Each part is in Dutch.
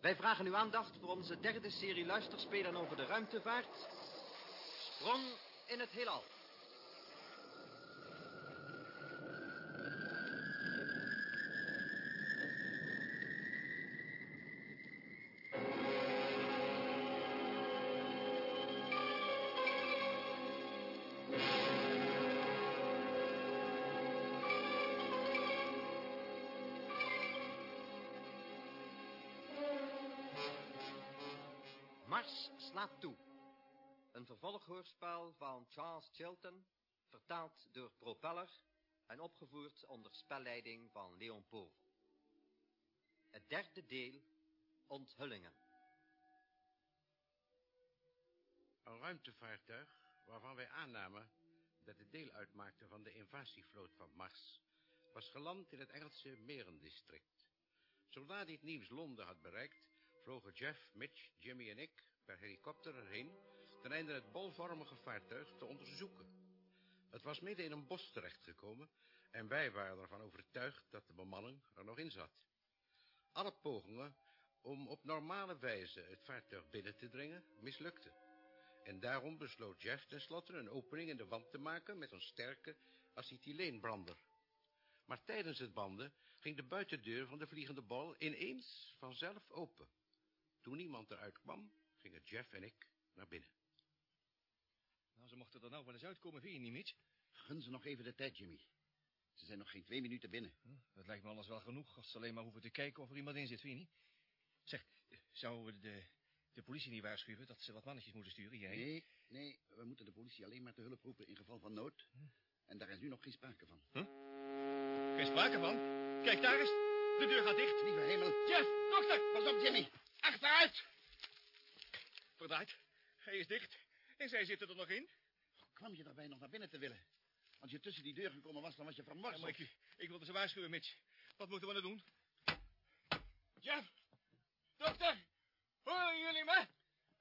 Wij vragen uw aandacht voor onze derde serie luisterspelen over de ruimtevaart. Sprong in het heelal. Toe. Een vervolghoorspel van Charles Chilton, vertaald door Propeller en opgevoerd onder spelleiding van Leon Povel. Het derde deel, Onthullingen. Een ruimtevaartuig waarvan wij aannamen dat het deel uitmaakte van de invasievloot van Mars, was geland in het Engelse Merendistrict. Zodra dit nieuws Londen had bereikt, vlogen Jeff, Mitch, Jimmy en ik per helikopter erheen, ten einde het bolvormige vaartuig te onderzoeken. Het was midden in een bos terechtgekomen en wij waren ervan overtuigd dat de bemanning er nog in zat. Alle pogingen om op normale wijze het vaartuig binnen te dringen mislukten. En daarom besloot Jeff tenslotte een opening in de wand te maken met een sterke acetyleenbrander. Maar tijdens het banden ging de buitendeur van de vliegende bol ineens vanzelf open. Toen niemand eruit kwam, gingen Jeff en ik naar binnen. Nou, ze mochten er nou wel eens uitkomen, vind je niet, Mitch? Gun ze nog even de tijd, Jimmy. Ze zijn nog geen twee minuten binnen. Hm, Dat lijkt me alles wel genoeg, als ze alleen maar hoeven te kijken of er iemand in zit, vind je niet? Zeg, zouden we de, de politie niet waarschuwen dat ze wat mannetjes moeten sturen, jij? Nee, nee, we moeten de politie alleen maar te hulp roepen in geval van nood. En daar is nu nog geen sprake van. Geen sprake van. Kijk, daar is... De deur gaat dicht. Lieve hemel. Jeff, dokter! Pas op, Jimmy. Achteruit! Verdraaid. Hij is dicht. En zij zitten er nog in. Kwam je daarbij nog naar binnen te willen? Als je tussen die deur gekomen was, dan was je Ja, vermorseld. maar ik, ik wilde ze waarschuwen, Mitch. Wat moeten we nou doen? Jeff! Dokter! Horen jullie me?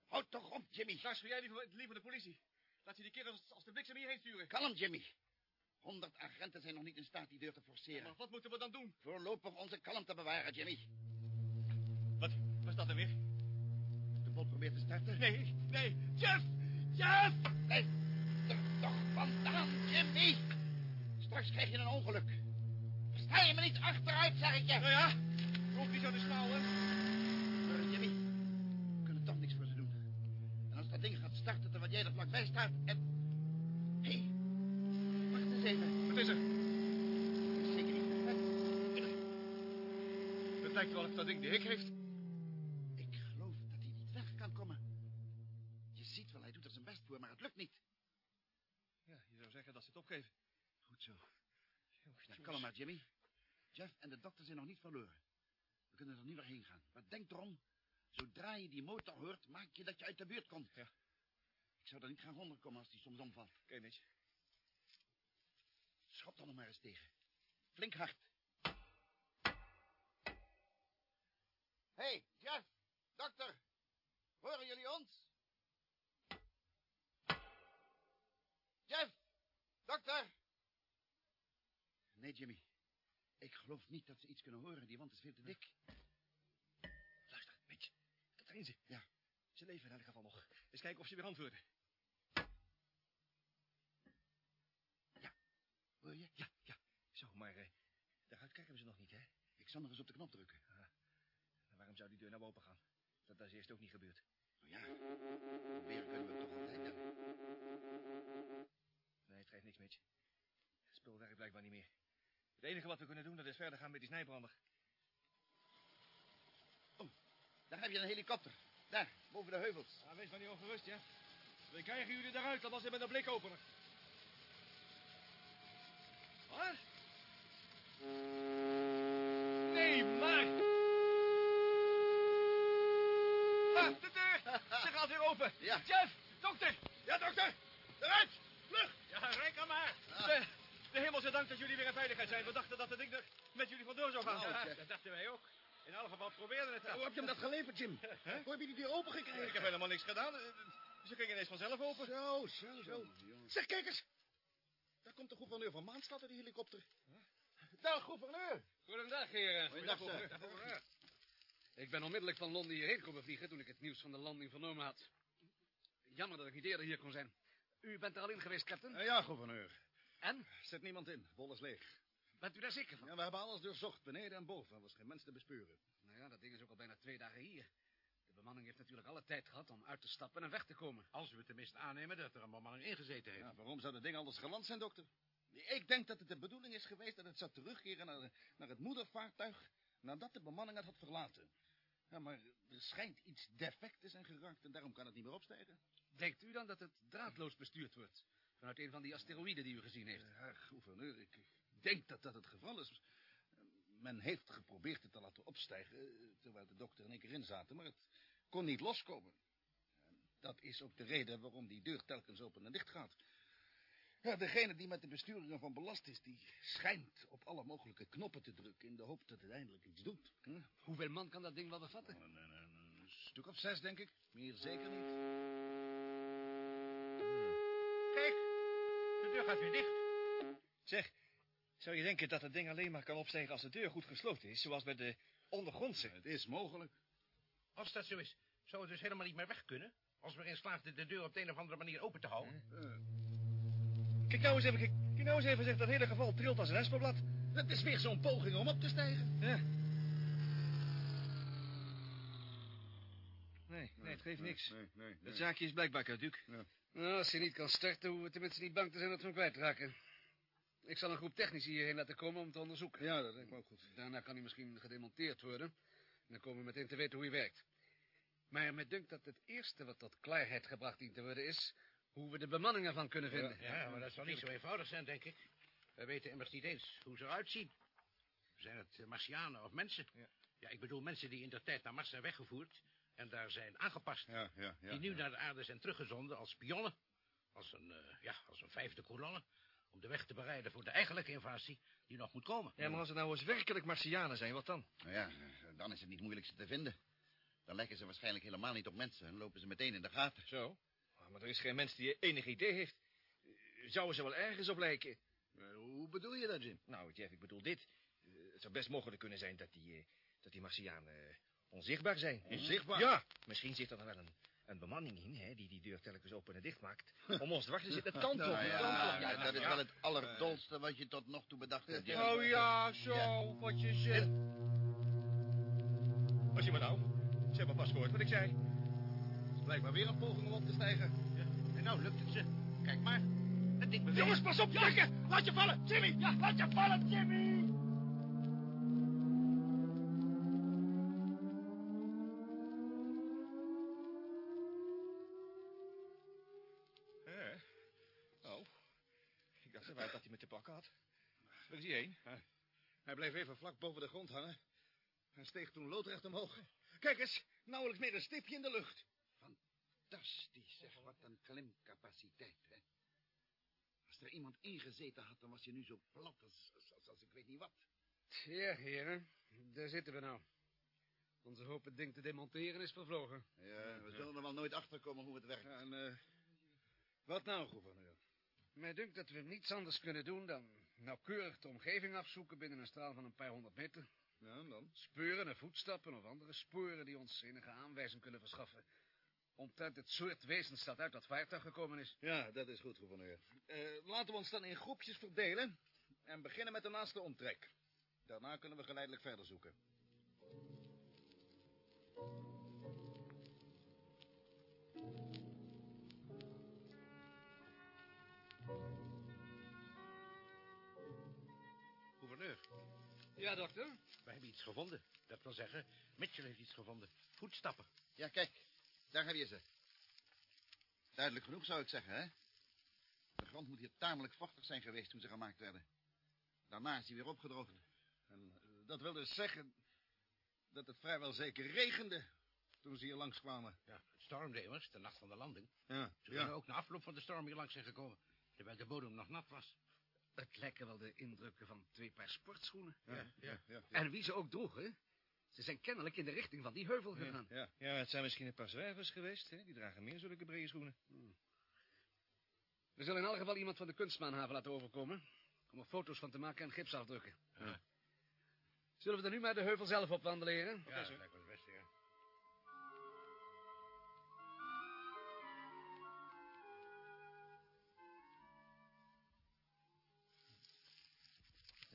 Houd toch op, Jimmy. Waarschuw jij liever, liever de politie. Laat je die kerels als, als de bliksem hierheen sturen. Kalm, Jimmy. Honderd agenten zijn nog niet in staat die deur te forceren. Maar wat moeten we dan doen? Voorlopig onze kalmte bewaren, Jimmy. Wat, wat is dat dan weer? De bol probeert te starten. Nee, nee. Jeff! Jeff! Er toch vandaan, Jimmy. Straks krijg je een ongeluk. Versta je me niet achteruit, zeg ik je. Nou ja, roep niet zo de snauwen. Jimmy. We kunnen toch niks voor ze doen. En als dat ding gaat starten terwijl jij er vlakbij staat en... Hé, hey, wacht eens even. Wat is er? Zeker niet. Het lijkt wel of dat ding de hik heeft. Ik geloof dat hij niet weg kan komen. Je ziet wel, hij doet er zijn best voor, maar het lukt niet. Ja, je zou zeggen dat ze het opgeven. Goed zo. Nou, kalm maar, Jimmy. Jeff en de dokter zijn nog niet verloren. We kunnen er nu nog heen gaan. Maar denk erom, zodra je die motor hoort, maak je dat je uit de buurt komt. Ja. Ik zou er niet gaan onderkomen als die soms omvalt. Oké, Mitch. Schop dan nog maar eens tegen. Flink hard. hey, Jeff, dokter. Horen jullie ons? Jeff, dokter. Nee, Jimmy. Ik geloof niet dat ze iets kunnen horen. Die wand is veel te dik. Luister, Mitch. Dat zijn ze. Ja. Ze leven in elk geval nog. Eens kijken of ze weer antwoorden. Hoor je? Ja, ja. Zo, maar uh, daaruit kijken we ze nog niet, hè? Ik zal nog eens op de knop drukken. En waarom zou die deur nou open gaan? Dat, dat is eerst ook niet gebeurd. Nou ja, proberen kunnen we het toch altijd dan. Nee, het geeft niks, Mitch. Het spul werkt blijkbaar niet meer. Het enige wat we kunnen doen, dat is verder gaan met die snijbrander. Daar heb je een helikopter. Daar, boven de heuvels. Ja, wees maar niet ongerust, ja. We krijgen jullie eruit, dat was met een blikopener. Wat? Nee, maar... Ah, de deur! Ze gaat weer open. Ja. Jeff, dokter! Ja, dokter! Eruit! Vlug! Ja, rek aan maar. De, de hemel zij dank dat jullie weer in veiligheid zijn. We dachten dat het ding er met jullie vandoor zou gaan. Nou, Ja, dat dachten wij ook. In alle geval probeerden het. Hoe heb je hem dat geleverd, Jim? Hoe heb je die deur open Ik heb gekregen? helemaal niks gedaan. Ze gingen ineens vanzelf open. Zo, zo, zo. Zeg, kijk eens. Daar komt de gouverneur van Maanstad in die helikopter. Dag, gouverneur. Goedendag, heren. Goedendag. Ik ben onmiddellijk van Londen hierheen komen vliegen toen ik het nieuws van de landing vernomen had. Jammer dat ik niet eerder hier kon zijn. U bent er al in geweest, captain? Eh, ja, gouverneur. En? Zet niemand in. Bol is leeg. Bent u daar zeker van? Ja, we hebben alles doorzocht, beneden en boven. Er was geen mens te bespeuren. Nou ja, dat ding is ook al bijna twee dagen hier. De bemanning heeft natuurlijk alle tijd gehad om uit te stappen en weg te komen. Als we tenminste aannemen dat er een bemanning ingezeten heeft. Ja, waarom zou dat ding anders geland zijn, dokter? Ik denk dat het de bedoeling is geweest dat het zou terugkeren naar, naar het moedervaartuig... nadat de bemanning het had verlaten. Ja, maar er schijnt iets defect te zijn geraakt en daarom kan het niet meer opstijgen. Denkt u dan dat het draadloos bestuurd wordt? Vanuit een van die asteroïden die u gezien heeft? Ja, gouverneur, ik denk dat dat het geval is. Men heeft geprobeerd het te laten opstijgen, eh, terwijl de dokter en ik erin zaten, maar het kon niet loskomen. Dat is ook de reden waarom die deur telkens open en dicht gaat. Ja, degene die met de besturingen van belast is, die schijnt op alle mogelijke knoppen te drukken... in de hoop dat het eindelijk iets doet. Hm? Hoeveel man kan dat ding wel bevatten? Een, een, een, een stuk of zes, denk ik. Meer zeker niet. Kijk, de deur gaat weer dicht. Zeg, zou je denken dat het ding alleen maar kan opstijgen als de deur goed gesloten is, zoals bij de ondergrondse? Het is mogelijk. Als dat zo is, zou het dus helemaal niet meer weg kunnen? Als we erin slaagden de deur op de een of andere manier open te houden? Kijk nou eens even, kijk, kijk nou eens even, zeg, dat hele geval trilt als een espenblad. Dat is weer zo'n poging om op te stijgen. Ja. Nee, nee, het geeft niks. Nee, nee, Het zaakje is blijkbaar caduc. Nou, als hij niet kan starten, hoeven we tenminste niet bang te zijn dat we hem kwijtraken. Ik zal een groep technici hierheen laten komen om te onderzoeken. Ja, dat lijkt me ook goed. Daarna kan hij misschien gedemonteerd worden. En dan komen we meteen te weten hoe hij werkt. Maar me dunkt dat het eerste wat tot klaarheid gebracht dient te worden is... hoe we de bemanning ervan kunnen vinden. Ja, maar dat zal niet zo eenvoudig zijn, denk ik. We weten immers niet eens hoe ze eruit zien. Zijn het Martianen of mensen? Ja. ik bedoel mensen die in de tijd naar Mars zijn weggevoerd... en daar zijn aangepast. Ja, ja, ja. die nu naar de aarde zijn teruggezonden als spionnen. Als een, eh, ja, als een vijfde kolonne. Om de weg te bereiden voor de eigenlijke invasie die nog moet komen. Ja, maar als het nou eens werkelijk Martianen zijn, wat dan? Nou ja, eh, dan is het niet moeilijk ze te vinden. Dan lijken ze waarschijnlijk helemaal niet op mensen en lopen ze meteen in de gaten. Zo? Ah, Maar er is geen mens die enig idee heeft. Zouden ze wel ergens op lijken? Eh, hoe bedoel je dat, Jim? Nou, Jeff, ik bedoel dit. Eh, Het zou best mogelijk kunnen zijn dat die, eh, dat die Martianen eh, onzichtbaar zijn. Onzichtbaar? Ja, misschien zit er dan wel een, een bemanning in, hè, die die deur telkens open en dicht maakt. Om ons te wachten zit het kan toch? Nou het ja, dat is wel het allerdolste wat je tot nog toe bedacht hebt. Oh ja, zo, wat je zegt. Wat je maar nou? Ze hebben pas gehoord wat ik zei. Het is blijkbaar weer een poging om op te stijgen. En nou lukt het ze. Kijk maar. Het ding beweegt. Jongens, pas op, trekken! Laat je vallen, Jimmy! Ja, laat je vallen, Jimmy! Bleef even vlak boven de grond hangen. En steeg toen loodrecht omhoog. Kijk eens, nauwelijks meer een stipje in de lucht. Fantastisch, zeg. Wat een klimcapaciteit, hè. Als er iemand ingezeten had, dan was je nu zo plat als, als, als, als ik weet niet wat. Ja, heren, daar zitten we nou. Onze hoop het ding te demonteren is vervlogen. Ja, we zullen er wel nooit achter komen hoe het werkt. en, eh, wat nou, gouverneur? Mij dunkt dat we niets anders kunnen doen dan nauwkeurig de omgeving afzoeken binnen een straal van een paar honderd meter. Ja, en dan? Speuren en voetstappen of andere sporen die ons enige aanwijzing kunnen verschaffen. Omtrent het soort wezens dat uit dat vaartuig gekomen is. Ja, dat is goed, gouverneur. Eh, laten we ons dan in groepjes verdelen en beginnen met de naaste omtrek. Daarna kunnen we geleidelijk verder zoeken. Ja, dokter? we hebben iets gevonden. Dat wil zeggen, Mitchell heeft iets gevonden. Voetstappen. Ja, kijk, daar heb je ze. Duidelijk genoeg, zou ik zeggen, hè? De grond moet hier tamelijk vochtig zijn geweest toen ze gemaakt werden. Daarna is hij weer opgedroogd. En eh, dat wil dus zeggen dat het vrijwel zeker regende toen ze hier langskwamen. Ja, het stormde immers, de nacht van de landing. Ja, Ze kunnen ook na afloop van de storm hier langs zijn gekomen. Terwijl de bodem nog nat was. Het lijken wel de indrukken van twee paar sportschoenen. ja, ja, ja. En wie ze ook droegen, ze zijn kennelijk in de richting van die heuvel gegaan. ja. Ja, het zijn misschien een paar zwervers geweest, hè? Die dragen meer zulke brede schoenen. We zullen in elk geval iemand van de kunstmaanhaven laten overkomen... om er foto's van te maken en gips afdrukken. Ja. Zullen we dan nu maar de heuvel zelf opwandelen, heren? Ja, dat lijkt me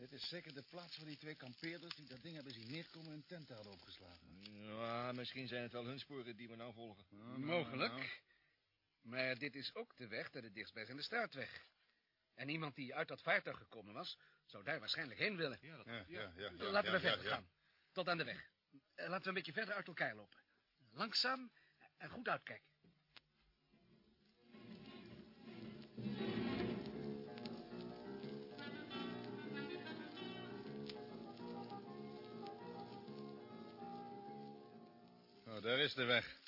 Dit is zeker de plaats van die twee kampeerders... die dat ding hebben zien neerkomen en tenten hadden opgeslagen. Ja, misschien zijn het wel hun sporen die we nou volgen. Mogelijk. Maar dit is ook de weg naar de dichtstbijzijnde straatweg. En iemand die uit dat vaartuig gekomen was, zou daar waarschijnlijk heen willen. Ja, dat... Ja, ja, ja. ja, Laten we verder ja, gaan. Tot aan de weg. Eh, Laten we een beetje verder uit elkaar lopen. Langzaam en goed uitkijken. Daar is de weg.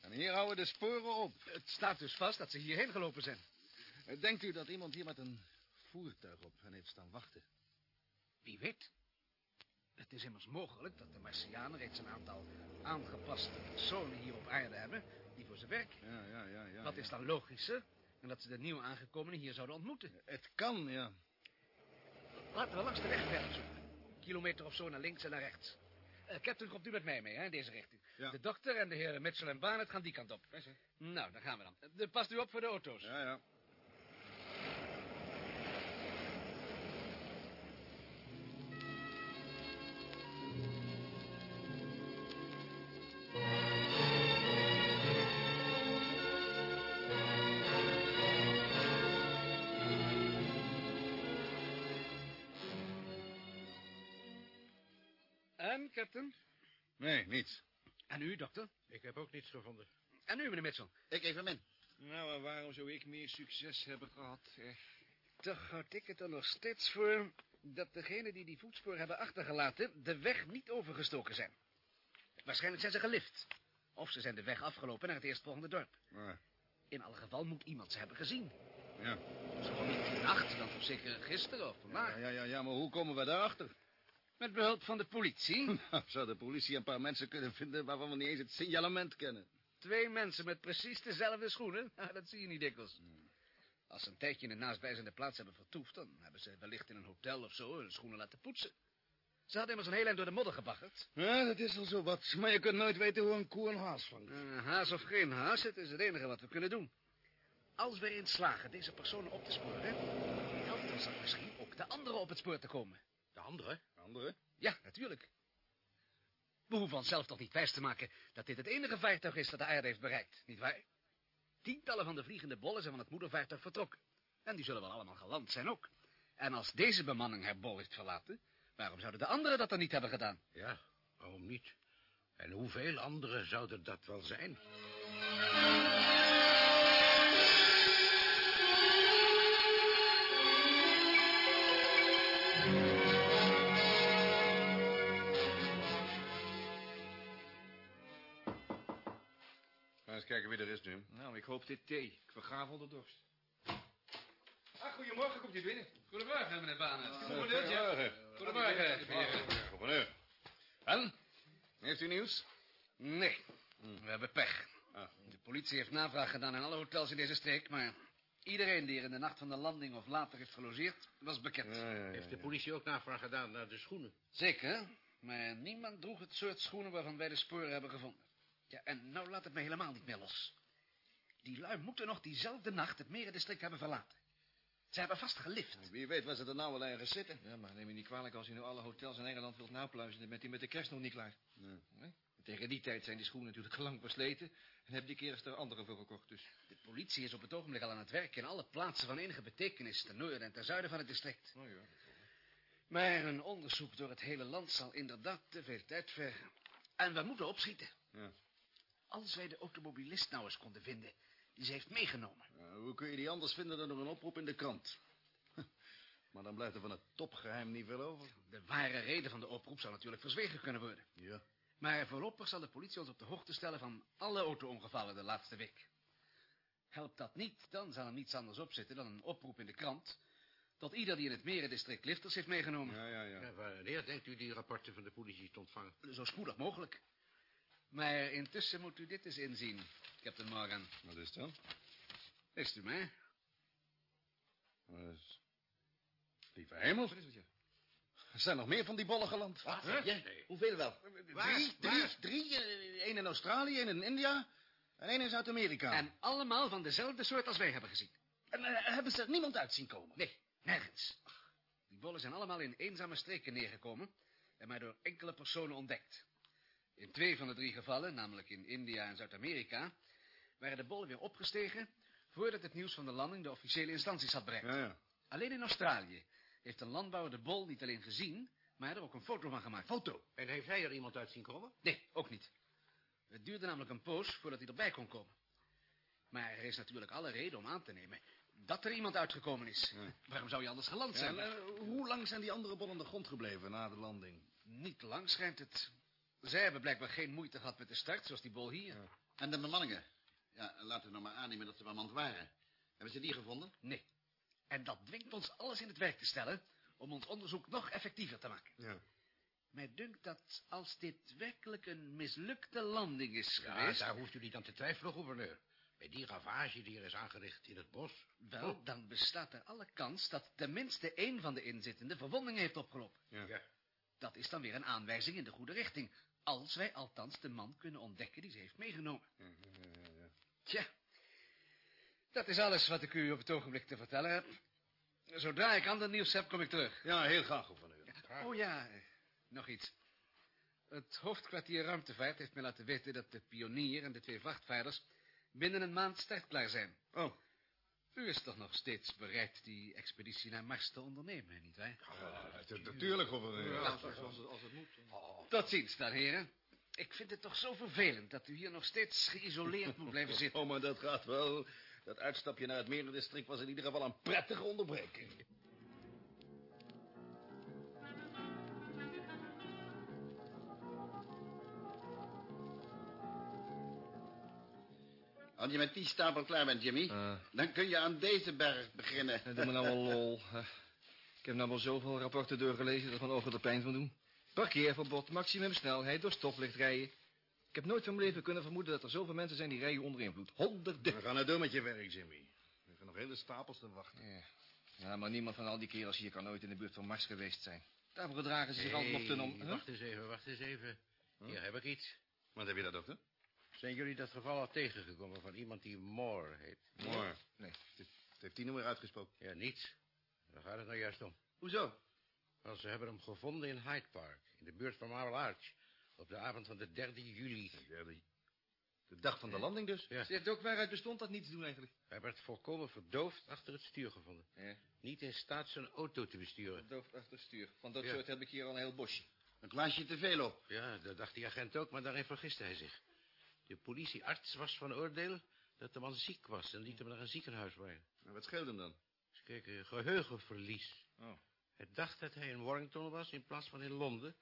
En hier houden de sporen op. Het staat dus vast dat ze hierheen gelopen zijn. Denkt u dat iemand hier met een voertuig op hen heeft staan wachten? Wie weet. Het is immers mogelijk dat de Martianen reeds een aantal aangepaste personen hier op aarde hebben... die voor ze werken. Ja, ja, ja. ja Wat ja. is dan logischer dan dat ze de nieuwe aangekomenen hier zouden ontmoeten? Het kan, ja. Laten we langs de weg verder zoeken. Een kilometer of zo naar links en naar rechts. Eh Captain, komt u met mij mee, hè, in deze richting. Ja. De dokter en de heren Mitchell en Barnett gaan die kant op. Nou, dan gaan we dan. Eh, Past u op voor de auto's. Ja, ja. En, Captain? Nee, niets. En u, dokter? Ik heb ook niets gevonden. En u, meneer Mitchell? Ik even min. Nou, en waarom zou ik meer succes hebben gehad? Eh, Toch houd ik het er nog steeds voor dat degenen die die voetsporen hebben achtergelaten de weg niet overgestoken zijn. Waarschijnlijk zijn ze gelift. Of ze zijn de weg afgelopen naar het eerstvolgende dorp. Ja, In alle geval moet iemand ze hebben gezien. ja. Zo niet die nacht, dan toch zeker gisteren of vandaag. Ja, ja, ja, ja, maar hoe komen we daarachter? Met behulp van de politie. Nou, zou de politie een paar mensen kunnen vinden waarvan we niet eens het signalement kennen? Twee mensen met precies dezelfde schoenen. Ah, dat zie je niet dikwijls. Als ze een tijdje in een naastbijzijnde plaats hebben vertoefd... dan hebben ze wellicht in een hotel of zo hun schoenen laten poetsen. Ze hadden immers een heel eind door de modder gebaggerd. Ja, dat is al zo wat. Maar je kunt nooit weten hoe een koe een haas vangt. Haas of geen haas, het is het enige wat we kunnen doen. Als we erin slagen deze personen op te sporen... helpt ons dat misschien ook de anderen op het spoor te komen. De andere? Ja, natuurlijk. We hoeven onszelf toch niet wijs te maken dat dit het enige vaartuig is dat de aarde heeft bereikt, nietwaar? Tientallen van de vliegende bollen zijn van het moedervaartuig vertrokken. En die zullen wel allemaal geland zijn ook. En als deze bemanning haar bol heeft verlaten, waarom zouden de anderen dat dan niet hebben gedaan? Ja, waarom niet? En hoeveel anderen zouden dat wel zijn? Nou, ik hoop dit thee. Ik vergaaf onder dorst. Ah, goedemorgen, komt u binnen. Goedemorgen, meneer Banen. Goedemorgen. Goedemorgen, heren. Gouverneur. En? Heeft u nieuws? Nee, we hebben pech. Ah. De politie heeft navraag gedaan in alle hotels in deze streek, maar iedereen die er in de nacht van de landing of later heeft gelogeerd, was bekend. Heeft de politie ook navraag gedaan naar de schoenen? Zeker, maar niemand droeg het soort schoenen waarvan wij de sporen hebben gevonden. Ja, en nou laat het me helemaal niet meer los. Die lui moeten nog diezelfde nacht het merendistrict hebben verlaten. Ze hebben vast gelift. Wie weet waar ze er nou wel ergens zitten. Ja, maar neem me niet kwalijk als u nu alle hotels in Engeland wilt napluizen... dan bent u met de kerst nog niet klaar. Nee. Nee? Tegen die tijd zijn die schoenen natuurlijk lang versleten... en hebben die kerst er andere voor gekocht, dus... De politie is op het ogenblik al aan het werk in alle plaatsen van enige betekenis... ten noorden en ten zuiden van het district. Oh ja. Maar een onderzoek door het hele land zal inderdaad te veel tijd vergen. En we moeten opschieten. Ja. Als wij de automobilist nou eens konden vinden die ze heeft meegenomen. Hoe kun je die anders vinden dan door een oproep in de krant? Maar dan blijft er van het topgeheim niet veel over. De ware reden van de oproep zou natuurlijk verzwegen kunnen worden. Ja. Maar voorlopig zal de politie ons op de hoogte stellen van alle auto-ongevallen de laatste week. Helpt dat niet, dan zal er niets anders op zitten dan een oproep in de krant... tot ieder die in het merendistrict lifters heeft meegenomen. Ja, ja, ja. Ja, wanneer denkt u die rapporten van de politie te ontvangen? Zo spoedig mogelijk. Maar intussen moet u dit eens inzien, Captain Morgan. Wat is dat? Leest u mij? Wat is... Lieve hemel. Wat is het, ja? Er zijn nog meer van die bollen geland. Wat? Ja? Nee. Hoeveel wel? Waar? Drie, drie, Waar? drie. eh, Eén in Australië, één in India en één in Zuid-Amerika. En allemaal van dezelfde soort als wij hebben gezien. En, eh, hebben ze er niemand uit zien komen? Nee, nergens. Die Die bollen zijn allemaal in eenzame streken neergekomen en maar door enkele personen ontdekt. In twee van de drie gevallen, namelijk in India en Zuid-Amerika, waren de bollen weer opgestegen voordat het nieuws van de landing de officiële instanties had bereikt. Ja, ja. Alleen in Australië heeft een landbouwer de bol niet alleen gezien, maar er ook een foto van gemaakt. Foto. En heeft hij er iemand uit zien komen? Nee, ook niet. Het duurde namelijk een poos voordat hij erbij kon komen. Maar er is natuurlijk alle reden om aan te nemen dat er iemand uitgekomen is. Waarom zou je anders geland zijn? eh, hoe lang zijn die andere bollen aan de grond gebleven na de landing? Niet lang schijnt het. Zij hebben blijkbaar geen moeite gehad met de start, zoals die bol hier. En de bemanningen? Ja, laten we nog maar aannemen dat ze bemand waren. Hebben ze die gevonden? Nee. En dat dwingt ons alles in het werk te stellen om ons onderzoek nog effectiever te maken. Ja. Mij dunkt dat als dit werkelijk een mislukte landing is Ja, geweest... daar hoeft u niet aan te twijfelen, gouverneur. Bij die ravage die er is aangericht in het bos. Wel, dan bestaat er alle kans dat tenminste één van de inzittenden verwondingen heeft opgelopen. Ja. Dat is dan weer een aanwijzing in de goede richting. Als wij althans de man kunnen ontdekken die ze heeft meegenomen. Tja, dat is alles wat ik u op het ogenblik te vertellen heb. Zodra ik ander nieuws heb, kom ik terug. Ja, heel graag, gouverneur. Oh ja, eh, nog iets. Het hoofdkwartier ruimtevaart heeft me laten weten dat de pionier en de twee vrachtvaarders binnen een maand startklaar zijn. Oh, U is toch nog steeds bereid die expeditie naar Mars te ondernemen, nietwaar? natuurlijk, gouverneur. Als, als, als het moet. Tot ziens dan, heren. Ik vind het toch zo vervelend dat u hier nog steeds geïsoleerd moet blijven zitten. Oh, maar dat gaat wel. Dat uitstapje naar het merendistrict was in ieder geval een prettige onderbreking. Als je met die stapel klaar bent, Jimmy, Eh. dan kun je aan deze berg beginnen. Doe me nou wel lol. hè. Ik heb nou wel zoveel rapporten doorgelezen dat mijn ogen er pijn van doen. Parkeerverbod, maximum snelheid, door stoplicht rijden. Ik heb nooit van mijn leven kunnen vermoeden dat er zoveel mensen zijn die rijden onder invloed. Honderden. We gaan het door met je werk, Jimmy. Er liggen nog hele stapels te wachten. Ja. ja, maar niemand van al die kerels hier kan ooit in de buurt van Mars geweest zijn. Daarvoor gedragen ze zich altijd nog ten om... Hey, Huh? Wacht eens even, wacht eens even. Hier heb ik iets. Wat heb je daar, dokter? Zijn jullie dat geval al tegengekomen van iemand die Moore heet? Mooi. Nee. Het heeft die nummer uitgesproken. Ja, niets. Daar gaat het nou juist om. Hoezo? Wel, ze hebben hem gevonden in Hyde Park, in de buurt van Marble Arch. Op de avond van de 3 juli. De, de dag van de landing dus. Ja. Zegt ook waaruit bestond dat niets doen eigenlijk. Hij werd volkomen verdoofd achter het stuur gevonden. Ja, Niet in staat zijn auto te besturen. doof achter het stuur. Van dat Ja. soort heb ik hier al een heel bosje. Een glaasje te veel op. Ja, dat dacht die agent ook, maar daarin vergiste hij zich. De politiearts was van oordeel dat de man ziek was en liet hem naar een ziekenhuis brengen. En wat scheelde hem dan? Eens kijken, geheugenverlies. Oh. Hij dacht dat hij in Warrington was in plaats van in Londen.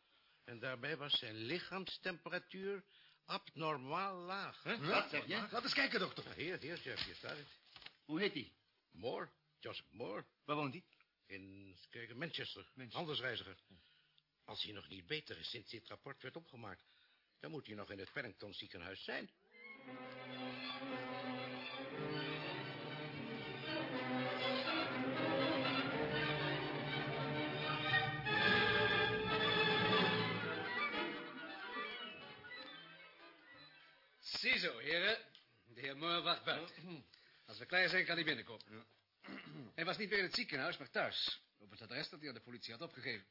En daarbij was zijn lichaamstemperatuur abnormaal laag. Wat zeg je? Laat eens kijken, dokter. Ja, Hier, hier, chef, hier staat het. Hoe heet die? Moore, Joseph Moore, Waar woont hij? in kijken, Manchester, Manchester. handelsreiziger. Als hij nog niet beter is sinds dit rapport werd opgemaakt... dan moet hij nog in het Paddington ziekenhuis zijn. Ziezo, heren. De heer Moore wacht buiten. Als we klaar zijn, kan hij binnenkomen. Hij was niet meer in het ziekenhuis, maar thuis. Op het adres dat hij aan de politie had opgegeven.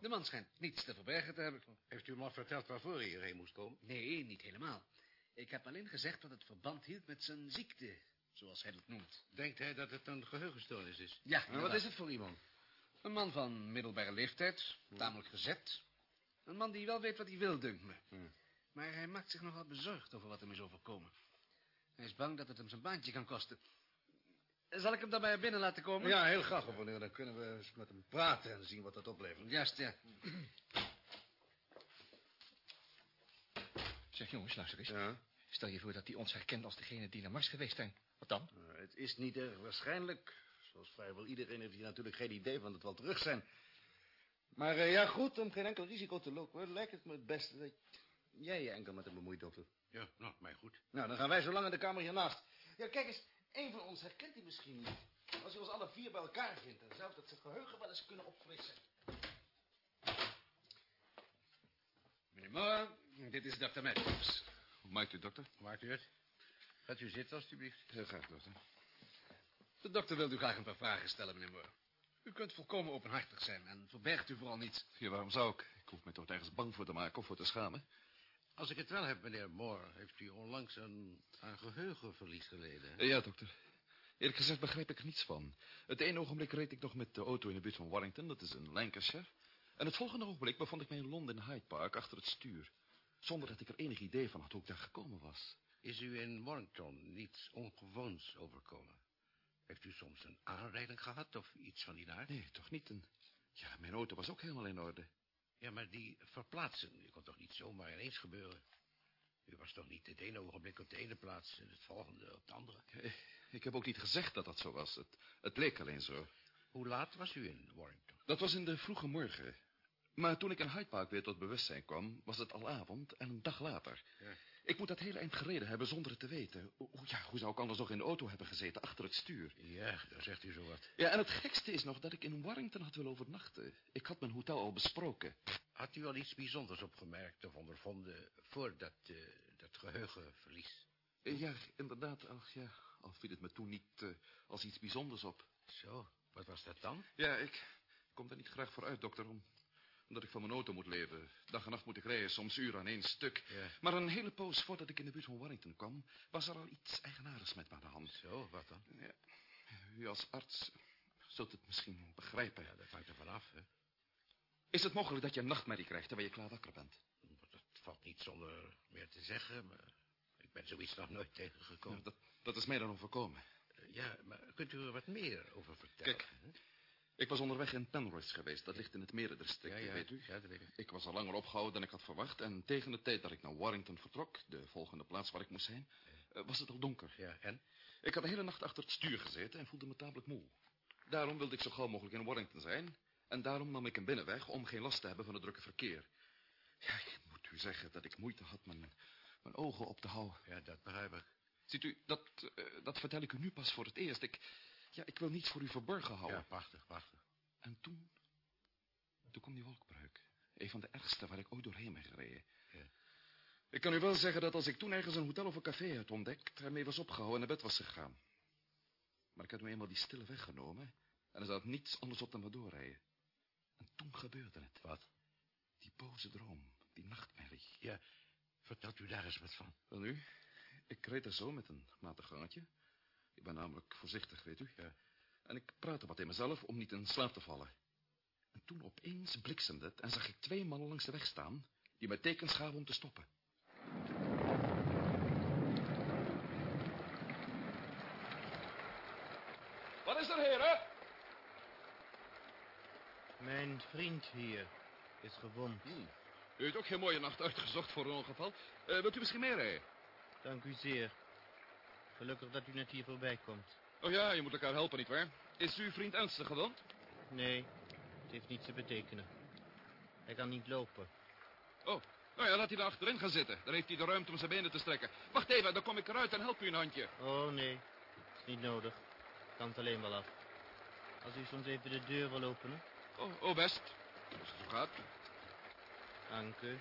De man schijnt niets te verbergen te hebben. Heeft u hem al verteld waarvoor hij hierheen moest komen? Nee, niet helemaal. Ik heb alleen gezegd dat het verband hield met zijn ziekte, zoals hij dat noemt. Denkt hij dat het een geheugenstoornis is? Ja, Maar wat is het voor iemand? Een man van middelbare leeftijd, tamelijk gezet. Een man die wel weet wat hij wil, dunkt me. Maar hij maakt zich nogal bezorgd over wat hem is overkomen. Hij is bang dat het hem zijn baantje kan kosten. Zal ik hem dan bij binnen laten komen? Ja, heel graag, gouverneur. Dan kunnen we eens met hem praten en zien wat dat oplevert. Juist, ja. Zeg jongens, luister eens. Ja. Stel je voor dat hij ons herkent als degene die naar Mars geweest zijn. Wat dan? Eh, het is niet erg waarschijnlijk. Zoals vrijwel iedereen heeft hier natuurlijk geen idee van het wel terug zijn. Maar eh, ja, goed, om geen enkel risico te lopen, lijkt het me het beste dat jij je enkel met hem bemoeit, dokter. Ja, nou, mij goed. Nou, dan gaan wij zo lang in de kamer hiernaast. Ja, kijk eens, een van ons herkent hij misschien niet. Als hij ons alle vier bij elkaar vindt, dan zou dat zijn geheugen wel eens kunnen opfrissen. Meneer Moore, dit is dokter Matthews. Hoe maakt u, dokter? Maakt u het? Gaat u zitten, alstublieft. Heel graag, dokter. De dokter wil u graag een paar vragen stellen, meneer Moore. U kunt volkomen openhartig zijn en verbergt u vooral niets. Ja, waarom zou ik? Ik hoef me toch nergens bang voor te maken of voor te schamen. Als ik het wel heb, meneer Moore, heeft u onlangs een, een geheugenverlies geleden. Ja, dokter. Eerlijk gezegd begrijp ik er niets van. Het ene ogenblik reed ik nog met de auto in de buurt van Warrington, dat is in Lancashire. En het volgende ogenblik bevond ik mij in Londen in Hyde Park achter het stuur. Zonder dat ik er enig idee van had hoe ik daar gekomen was. Is u in Warrington niets ongewoons overkomen? Heeft u soms een aanrijding gehad of iets van die aard? Nee, toch niet. Ja, mijn auto was ook helemaal in orde. Ja, maar die verplaatsen, die kon toch niet zomaar ineens gebeuren? U was toch niet het ene ogenblik op de ene plaats en het volgende op de andere? Eh, Ik heb ook niet gezegd dat dat zo was. Het, het leek alleen zo. Hoe laat was u in Warrington? Dat was in de vroege morgen. Maar toen ik in Hyde Park weer tot bewustzijn kwam, was het al avond en een dag later. Ja. Ik moet dat hele eind gereden hebben zonder het te weten. O- Ja, hoe zou ik anders nog in de auto hebben gezeten, achter het stuur? Ja, daar zegt u zo wat. Ja, en het gekste is nog dat ik in Warrington had willen overnachten. Ik had mijn hotel al besproken. Had u al iets bijzonders opgemerkt of ondervonden voor dat, eh, dat geheugenverlies? Eh, Ja, inderdaad, ach ja, al viel het me toen niet eh, als iets bijzonders op. Zo, wat was dat dan? Ja, ik kom daar niet graag voor uit, dokter, om, omdat ik van mijn auto moet leven. Dag en nacht moet ik rijden, soms uren aan één stuk. Ja. Maar een hele poos voordat ik in de buurt van Warrington kwam, was er al iets eigenaardigs met me aan de hand. Zo, wat dan? Ja, u als arts zult het misschien begrijpen. Ja, dat hangt er vanaf, hè. Is het mogelijk dat je een nachtmerrie krijgt terwijl je klaar wakker bent? Dat valt niet zonder meer te zeggen, maar ik ben zoiets nog nooit tegengekomen. Ja, dat, dat is mij dan overkomen. Ja, maar kunt u er wat meer over vertellen? Kijk? Ik was onderweg in Penrith geweest, dat ligt in het merendistrict, ja, ja, weet u. Ja, dat weet ik. Ik was al langer opgehouden dan ik had verwacht... en tegen de tijd dat ik naar Warrington vertrok, de volgende plaats waar ik moest zijn... eh, was het al donker. Ja, en? Ik had de hele nacht achter het stuur gezeten en voelde me tamelijk moe. Daarom wilde ik zo gauw mogelijk in Warrington zijn... en daarom nam ik een binnenweg om geen last te hebben van het drukke verkeer. Ja, ik moet u zeggen dat ik moeite had mijn, mijn ogen op te houden. Ja, dat begrijp ik. Ziet u, dat, eh, dat vertel ik u nu pas voor het eerst. Ik, ja, ik wil niets voor u verborgen houden. Ja, prachtig, prachtig. En toen... Toen kwam die wolkbreuk. Een van de ergste waar ik ooit doorheen ben gereden. Ja. Ik kan u wel zeggen dat als ik toen ergens een hotel of een café had ontdekt... ermee was opgehouden en naar bed was gegaan. Maar ik had nu eenmaal die stille weg genomen... en er zat niets anders op dan maar doorrijden. En toen gebeurde het. Wat? Die boze droom, die nachtmerrie. Ja, vertelt u daar eens wat van. Wel nu, ik reed er zo met een matig gangetje. Ik ben namelijk voorzichtig, weet u. Ja. En ik praatte wat in mezelf om niet in slaap te vallen. En toen opeens bliksemde het en zag ik twee mannen langs de weg staan... die mij tekens gaven om te stoppen. Wat is er, heren? Mijn vriend hier is gewond. Hmm. U heeft ook geen mooie nacht uitgezocht voor een ongeval. Eh, wilt u misschien meerijden? Dank u zeer. Gelukkig dat u net hier voorbij komt. Oh ja, je moet elkaar helpen, nietwaar? Is uw vriend ernstig gewond? Nee, het heeft niets te betekenen. Hij kan niet lopen. Oh, nou ja, laat hij daar achterin gaan zitten. Dan heeft hij de ruimte om zijn benen te strekken. Wacht even, dan kom ik eruit en help u een handje. Oh nee, is niet nodig. Ik kan het alleen wel af. Als u soms even de deur wil openen. Oh, oh best. Als het zo gaat. Dank u.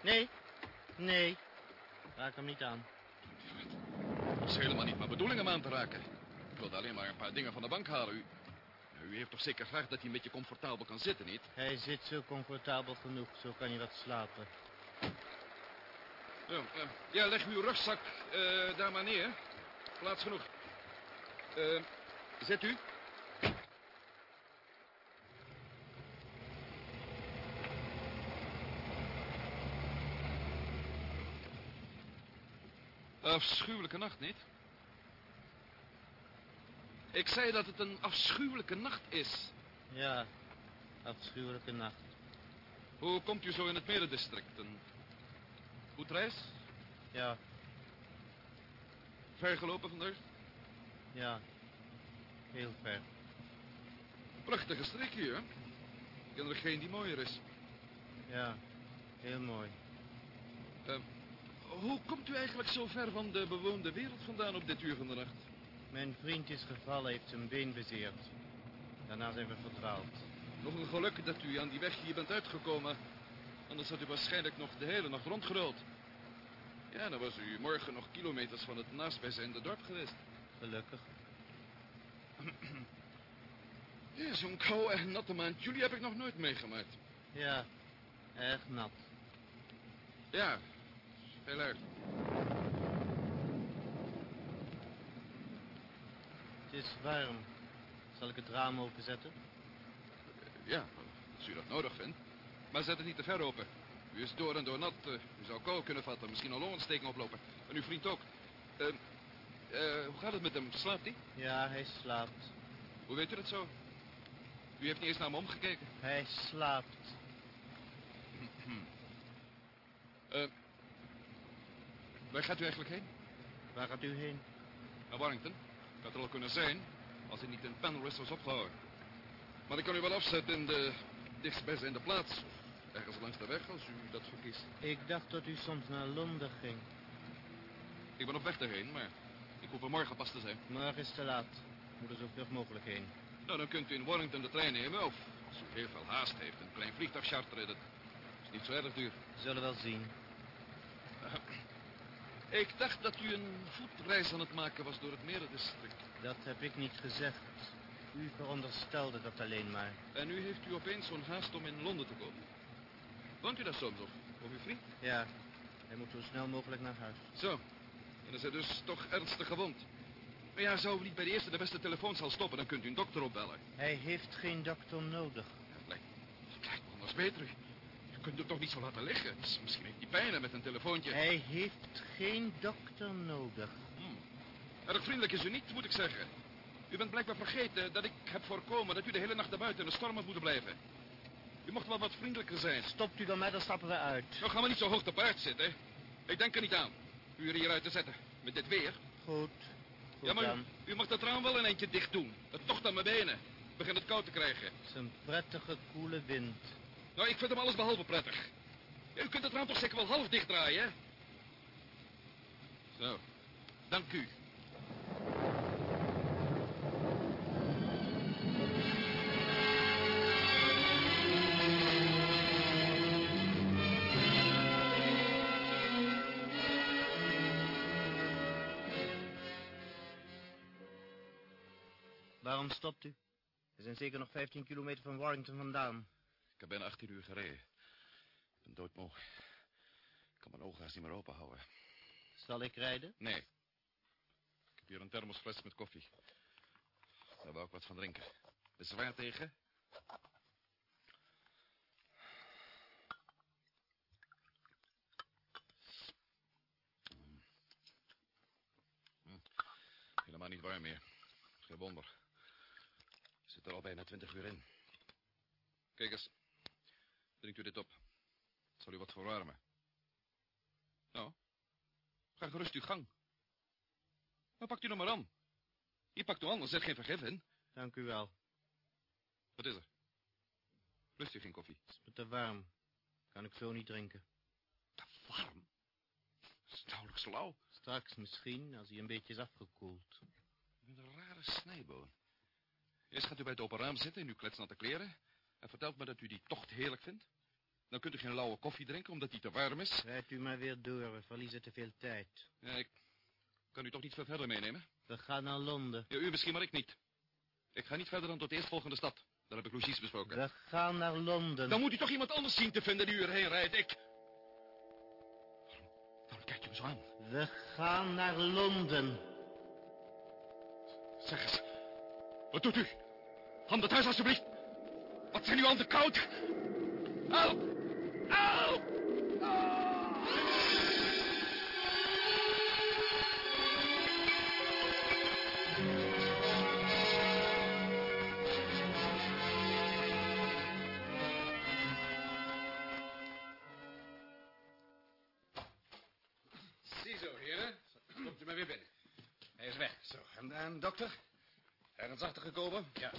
Nee, nee. Raak hem niet aan. Het is helemaal niet mijn bedoeling hem aan te raken. Ik wilde alleen maar een paar dingen van de bank halen. U, u heeft toch zeker graag dat hij een beetje comfortabel kan zitten, niet? Hij zit zo comfortabel genoeg, zo kan hij wat slapen. Ja, ja leg uw rugzak eh, daar maar neer. Plaats genoeg. Eh, zet u. Afschuwelijke nacht, niet? Ik zei dat het een afschuwelijke nacht is. Ja, afschuwelijke nacht. Hoe komt u zo in het merendistrict? Een goed reis? Ja, Ver gelopen vandaag? ja. Heel ver. Prachtige streek hier, hè? Ik ken er geen die mooier is. Ja, heel mooi. Eh, hoe komt u eigenlijk zo ver van de bewoonde wereld vandaan op dit uur van de nacht? Mijn vriend is gevallen, heeft zijn been bezeerd. Daarna zijn we verdwaald. Nog een geluk dat u aan die weg hier bent uitgekomen. Anders had u waarschijnlijk nog de hele nacht rondgeruld. Ja, dan was u morgen nog kilometers van het naastbijzijnde dorp geweest. Gelukkig. Ja, zo'n koude en natte maand juli heb ik nog nooit meegemaakt. Ja, erg nat. Ja, heel erg. Het is warm. Zal ik het raam openzetten? Ja, als u dat nodig vindt. Maar zet het niet te ver open. U is door en door nat. eh, u zou kou kunnen vatten, misschien een longontsteking oplopen. En uw vriend ook. Eh, eh, hoe gaat het met hem? Slaapt hij? Ja, hij slaapt. Hoe weet u dat zo? U heeft niet eens naar hem omgekeken. Hij slaapt. Eh, waar gaat u eigenlijk heen? Waar gaat u heen? Naar Warrington. Ik had er al kunnen zijn, als hij niet in Penrith was opgehouden. Maar ik kan u wel afzetten in de dichtstbijzijnde plaats. Of ergens langs de weg, als u dat verkiest. Ik dacht dat u soms naar Londen ging. Ik ben op weg daarheen, maar ik hoef er morgen pas te zijn. Morgen is te laat. Moet er zo vlug mogelijk heen. Nou, dan kunt u in Warrington de trein nemen, of als u heel veel haast heeft, een klein vliegtuig charteren. Dat is niet zo erg duur. Zullen wel zien. Ik dacht dat u een voetreis aan het maken was door het merendistrict. Dat heb ik niet gezegd. U veronderstelde dat alleen maar. En nu heeft u opeens zo'n haast om in Londen te komen. Woont u daar soms of, of uw vriend? Ja, hij moet zo snel mogelijk naar huis. Zo, dan is hij dus toch ernstig gewond. Maar ja, zou u niet bij de eerste de beste telefoonzaal stoppen, dan kunt u een dokter opbellen. Hij heeft geen dokter nodig. Het lijkt, het lijkt me anders beter. Kunt hem toch niet zo laten liggen. Het is misschien heeft hij pijn en met een telefoontje. Hij heeft geen dokter nodig. Hmm. Erg vriendelijk is u niet, moet ik zeggen. U bent blijkbaar vergeten dat ik heb voorkomen dat u de hele nacht buiten in de storm moeten blijven. U mocht wel wat vriendelijker zijn. Stopt u dan met, dan stappen we uit. Nou, gaan we niet zo hoog te paard zitten. Ik denk er niet aan. U er hieruit te zetten. Met dit weer. Goed. Goed ja, maar u, mag dat raam wel een eentje dicht doen. Dat tocht aan mijn benen. Ik begin het koud te krijgen. Het is een prettige, koele wind. Nou, ik vind hem alles behalve prettig. U kunt het raam toch zeker wel half dicht draaien, hè? Zo. Dank u. Waarom stopt u? We zijn zeker nog 15 kilometer van Warrington vandaan. Ik heb bijna 18 uur gereden. Ik ben doodmoe. Ik kan mijn ogen haast niet meer open houden. Zal ik rijden? Nee. Ik heb hier een thermosfles met koffie. Daar wou ik wat van drinken. Bezwaar tegen? Mm. Mm. Helemaal niet warm meer. Geen wonder. Ik zit er al bijna twintig uur in. Kijk eens. Drinkt u dit op. Het zal u wat verwarmen. Nou, ga gerust uw gang. Maar pakt u nog maar aan. Hier pakt u aan, er zit geen vergif in. Dank u wel. Wat is er? Lust u geen koffie? Het is me te warm. Kan ik zo niet drinken. Te warm? Het is nauwelijks lauw. Straks misschien, als hij een beetje is afgekoeld. Een rare snijboon. Eerst gaat u bij het open raam zitten in uw kletsnatte kleren... en vertelt me dat u die tocht heerlijk vindt. Dan kunt u geen lauwe koffie drinken omdat die te warm is. Rijdt u maar weer door, we verliezen te veel tijd. Ja, ik kan u toch niet veel verder meenemen? We gaan naar Londen. Ja, u misschien, maar ik niet. Ik ga niet verder dan tot de eerstvolgende stad. Daar heb ik logies besproken. We gaan naar Londen. Dan moet u toch iemand anders zien te vinden die u erheen rijdt. Ik... Waarom, waarom kijkt u me zo aan? We gaan naar Londen. Zeg eens. Wat doet u? Hand het huis alstublieft. Wat zijn uw handen koud? Help! Ziezo, heren. Komt u maar weer binnen. Hij is weg. Zo, en, en dokter? Ergens achtergekomen? Ja.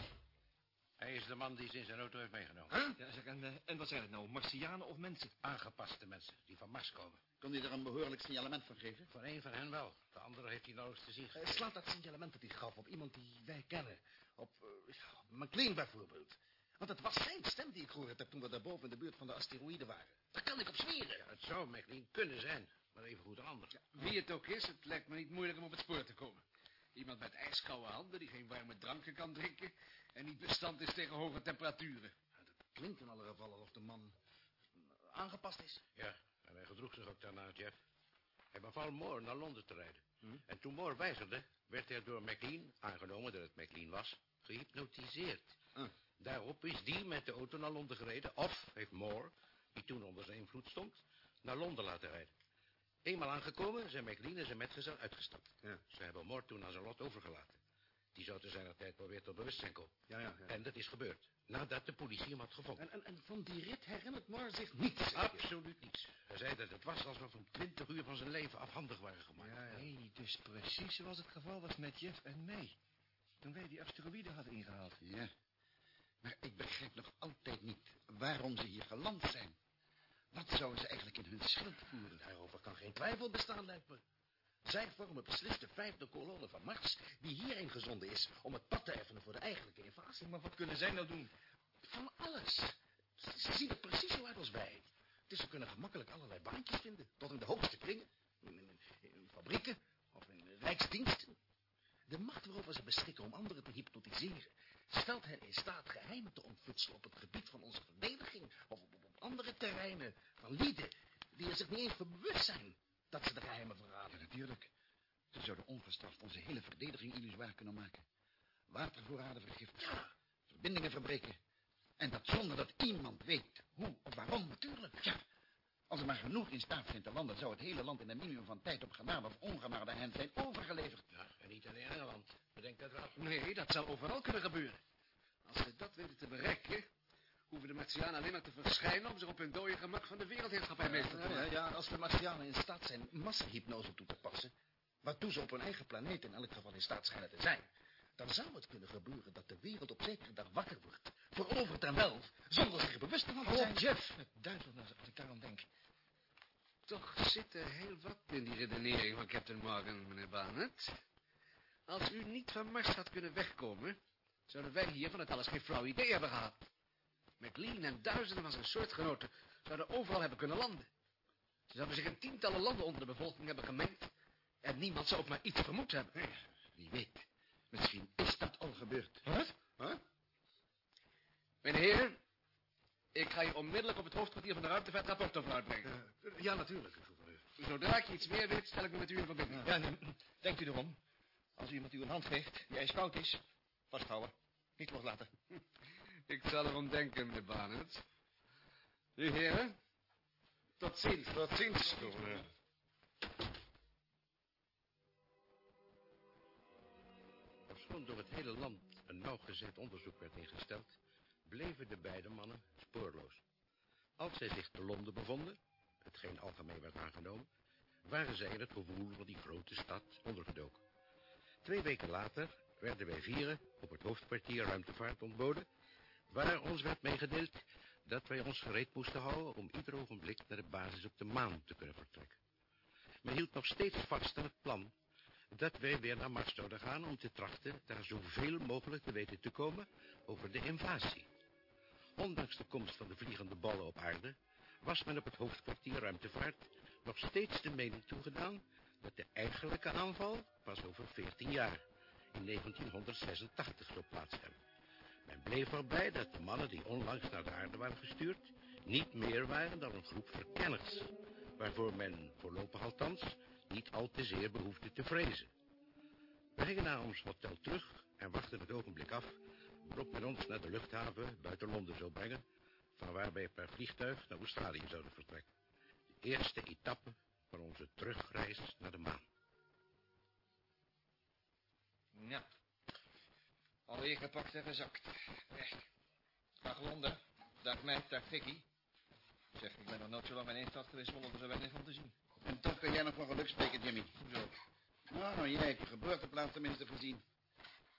Hij is de man die ze in zijn auto heeft meegenomen. Ja, zeg, en, eh, en wat zijn het nou? Martianen of mensen? Aangepaste mensen die van Mars komen. Kon hij er een behoorlijk signalement van geven? Voor een van hen wel. De andere heeft hij nauwelijks te zien. Eh, slaat dat signalement dat hij gaf op iemand die wij kennen. Op, eh, op McLean bijvoorbeeld. Want het was zijn stem die ik gehoord heb toen we daarboven in de buurt van de asteroïden waren. Daar kan ik op zweren. Het zou McLean kunnen zijn, maar even goed een ander. Wie het ook is, het lijkt me niet moeilijk om op het spoor te komen. Iemand met ijskoude handen die geen warme dranken kan drinken... En niet bestand is tegen hoge temperaturen. Het klinkt in alle gevallen of de man aangepast is. Ja, en hij gedroeg zich ook daarna, Jeff. Hij beval Moore naar Londen te rijden. En toen Moore wijzigde, werd hij door McLean, aangenomen dat het McLean was, gehypnotiseerd. Ah. Daarop is die met de auto naar Londen gereden, of heeft Moore, die toen onder zijn invloed stond, naar Londen laten rijden. Eenmaal aangekomen zijn McLean en zijn metgezel uitgestapt. Ja. Ze hebben Moore toen aan zijn lot overgelaten. Die zou te zijner tijd weer tot bewustzijn komen. Ja, ja, ja. En dat is gebeurd, nadat de politie hem had gevonden. En, en, en van die rit herinnert Moore zich niets. Absoluut niets. Hij zei dat het was alsof hem twintig uur van zijn leven afhandig waren gemaakt. Ja, ja. Nee, dus precies zoals het geval was met Jeff en mij. Toen wij die asteroïde hadden ingehaald. Ja. Maar ik begrijp nog altijd niet waarom ze hier geland zijn. Wat zouden ze eigenlijk in hun schild voeren? Daarover kan geen twijfel bestaan, lijkt me. Zij vormen beslist de vijfde kolonne van Mars... die hierheen gezonden is om het pad te effenen voor de eigenlijke invasie. Maar wat kunnen zij nou doen? Van alles. Ze zien er precies zo uit als wij. Dus ze kunnen gemakkelijk allerlei baantjes vinden. Tot in de hoogste kringen. In, in- in fabrieken of in rijksdiensten. De macht waarover ze beschikken om anderen te hypnotiseren... stelt hen in staat geheimen te ontfutselen op het gebied van onze verdediging... of op, op andere terreinen van lieden... die er zich niet eens van bewust zijn dat ze de geheimen verraden. Natuurlijk. Ze zouden ongestraft onze hele verdediging illusoir kunnen maken. Watervoorraden vergiftigen. Verbindingen verbreken. En dat zonder dat iemand weet hoe of waarom. natuurlijk. Ja, als er maar genoeg in staat zijn te landen... zou het hele land in een minimum van tijd op genade of ongenade hen zijn overgeleverd. Ja, en niet alleen Engeland. Bedenk dat wel. Nee, dat zou overal kunnen gebeuren. Als ze dat weten te bereiken, hoeven de Martianen alleen maar te verschijnen om zich op hun dode gemak van de wereldheerschappij meester te Ja, ja, maken. ja, als de Martianen in staat zijn massahypnose toe te passen... waartoe ze op hun eigen planeet in elk geval in staat schijnen te zijn... dan zou het kunnen gebeuren dat de wereld op zekere dag wakker wordt... veroverd en wel, zonder zich er bewust van te Hou zijn. op, Jeff. Het duizelt als, als ik daaraan denk. Toch zit er heel wat in die redenering van Captain Morgan, meneer Barnett. Als u niet van Mars had kunnen wegkomen... zouden wij hier van het alles geen flauw idee hebben gehad. McLean en duizenden van zijn soortgenoten zouden overal hebben kunnen landen. Ze zouden zich in tientallen landen onder de bevolking hebben gemengd... en niemand zou ook maar iets vermoed hebben. Wie weet, misschien is dat al gebeurd. Wat? Huh? Mijn heren, ik ga hier onmiddellijk op het hoofdkwartier van de ruimtevaart rapport over uitbrengen. Ja, natuurlijk. Zodra ik iets meer weet, stel ik me met u in verbinding. Ja, nee, denkt u erom. Als iemand u een hand geeft die ijskoud is, vasthouden. Niet loslaten. Ik zal erom denken, meneer Barnett. U heren, tot ziens. Tot ziens, Ofschoon door het hele land een nauwgezet onderzoek werd ingesteld, bleven de beide mannen spoorloos. Als zij zich te Londen bevonden, hetgeen algemeen werd aangenomen, waren zij in het gevoel van die grote stad ondergedoken. Twee weken later werden wij vieren op het hoofdkwartier ruimtevaart ontboden, waar ons werd meegedeeld dat wij ons gereed moesten houden om ieder ogenblik naar de basis op de maan te kunnen vertrekken. Men hield nog steeds vast aan het plan dat wij weer naar Mars zouden gaan om te trachten daar zoveel mogelijk te weten te komen over de invasie. Ondanks de komst van de vliegende ballen op aarde was men op het hoofdkwartier ruimtevaart nog steeds de mening toegedaan dat de eigenlijke aanval pas over 14 jaar, in 1986, zou plaats hebben. Men bleef erbij dat de mannen die onlangs naar de aarde waren gestuurd niet meer waren dan een groep verkenners, waarvoor men, voorlopig althans, niet al te zeer behoefde te vrezen. We gingen naar ons hotel terug en wachten het ogenblik af waarop men ons naar de luchthaven buiten Londen zou brengen, van waar wij per vliegtuig naar Australië zouden vertrekken. De eerste etappe Gepakt en gezakt. Weg. Dag Londen. Dag Matt. Dag Vicky. Zeg, ik ben nog nooit zo lang in één stad geweest zonder er zo weinig van te zien. En toch kun jij nog van geluk spreken, Jimmy. Hoezo? Nou, jij hebt je geboorteplaats tenminste voorzien.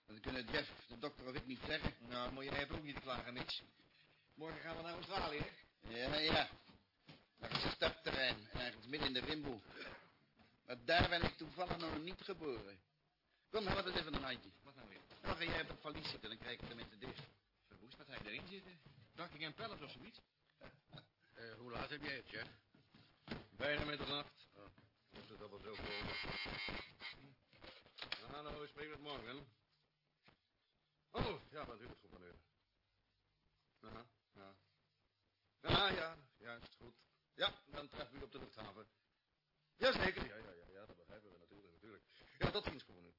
Dat kunnen Jeff, de dokter of ik niet zeggen. Nou, moet je hebt ook niet klagen, niks. Morgen gaan we naar Australië, hè? Ja, ja. Naar een startterrein, ergens midden in de rimboe. Maar daar ben ik toevallig nog niet geboren. Kom, nou, wat is even een handje. Dan ga jij op het valies zitten, dan krijg ik het tenminste dicht. Verwoest wat hij erin zitten. Buckingham Palace of zoiets. Eh, hoe laat heb jij het, Jeff? Bijna middernacht. Moest het al wel zo komen? Nou, nou, ik spreek met morgen. Oh, ja, natuurlijk, gouverneur. Aha, ja. Ja, ja, juist, goed. Ja, dan treffen we u op de luchthaven. Jazeker, ja, ja, ja, ja, dat begrijpen we natuurlijk, natuurlijk. Ja, tot ziens, gouverneur.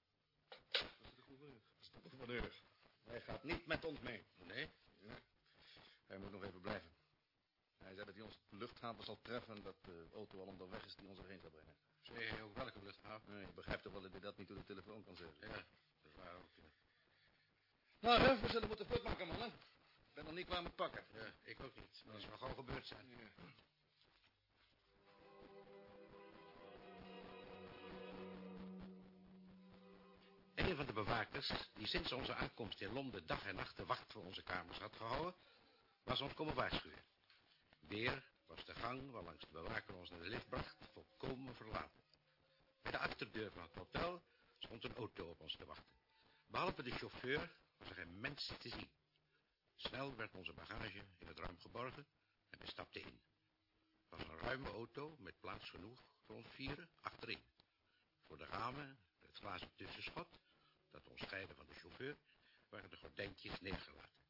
Dat is de gouverneur. Hij gaat niet met ons mee. Nee? Ja. Hij moet nog even blijven. Hij zei dat hij ons luchthaven zal treffen en dat de auto al onderweg is die ons erheen zal brengen. Zei hij ook welke luchthaven? Nee, je begrijpt toch wel dat hij dat niet door de telefoon kan zeggen. Ja, dat is waar ook, ja. Nou, hè, we zullen moeten maken, mannen. Ik ben nog niet klaar met pakken. Ja, ik ook niet. Dat is nog al gebeurd zijn. Ja. Een van de bewakers, die sinds onze aankomst in Londen dag en nacht de wacht voor onze kamers had gehouden, was ons komen waarschuwen. Weer was de gang waarlangs de bewaker ons naar de lift bracht volkomen verlaten. Bij de achterdeur van het hotel stond een auto op ons te wachten. Behalve de chauffeur was er geen mens te zien. Snel werd onze bagage in het ruim geborgen en we stapten in. Het was een ruime auto met plaats genoeg voor ons vieren achterin. Voor de ramen, het glazen tussenschot, dat ons scheidde van de chauffeur, waren de gordijntjes neergelaten.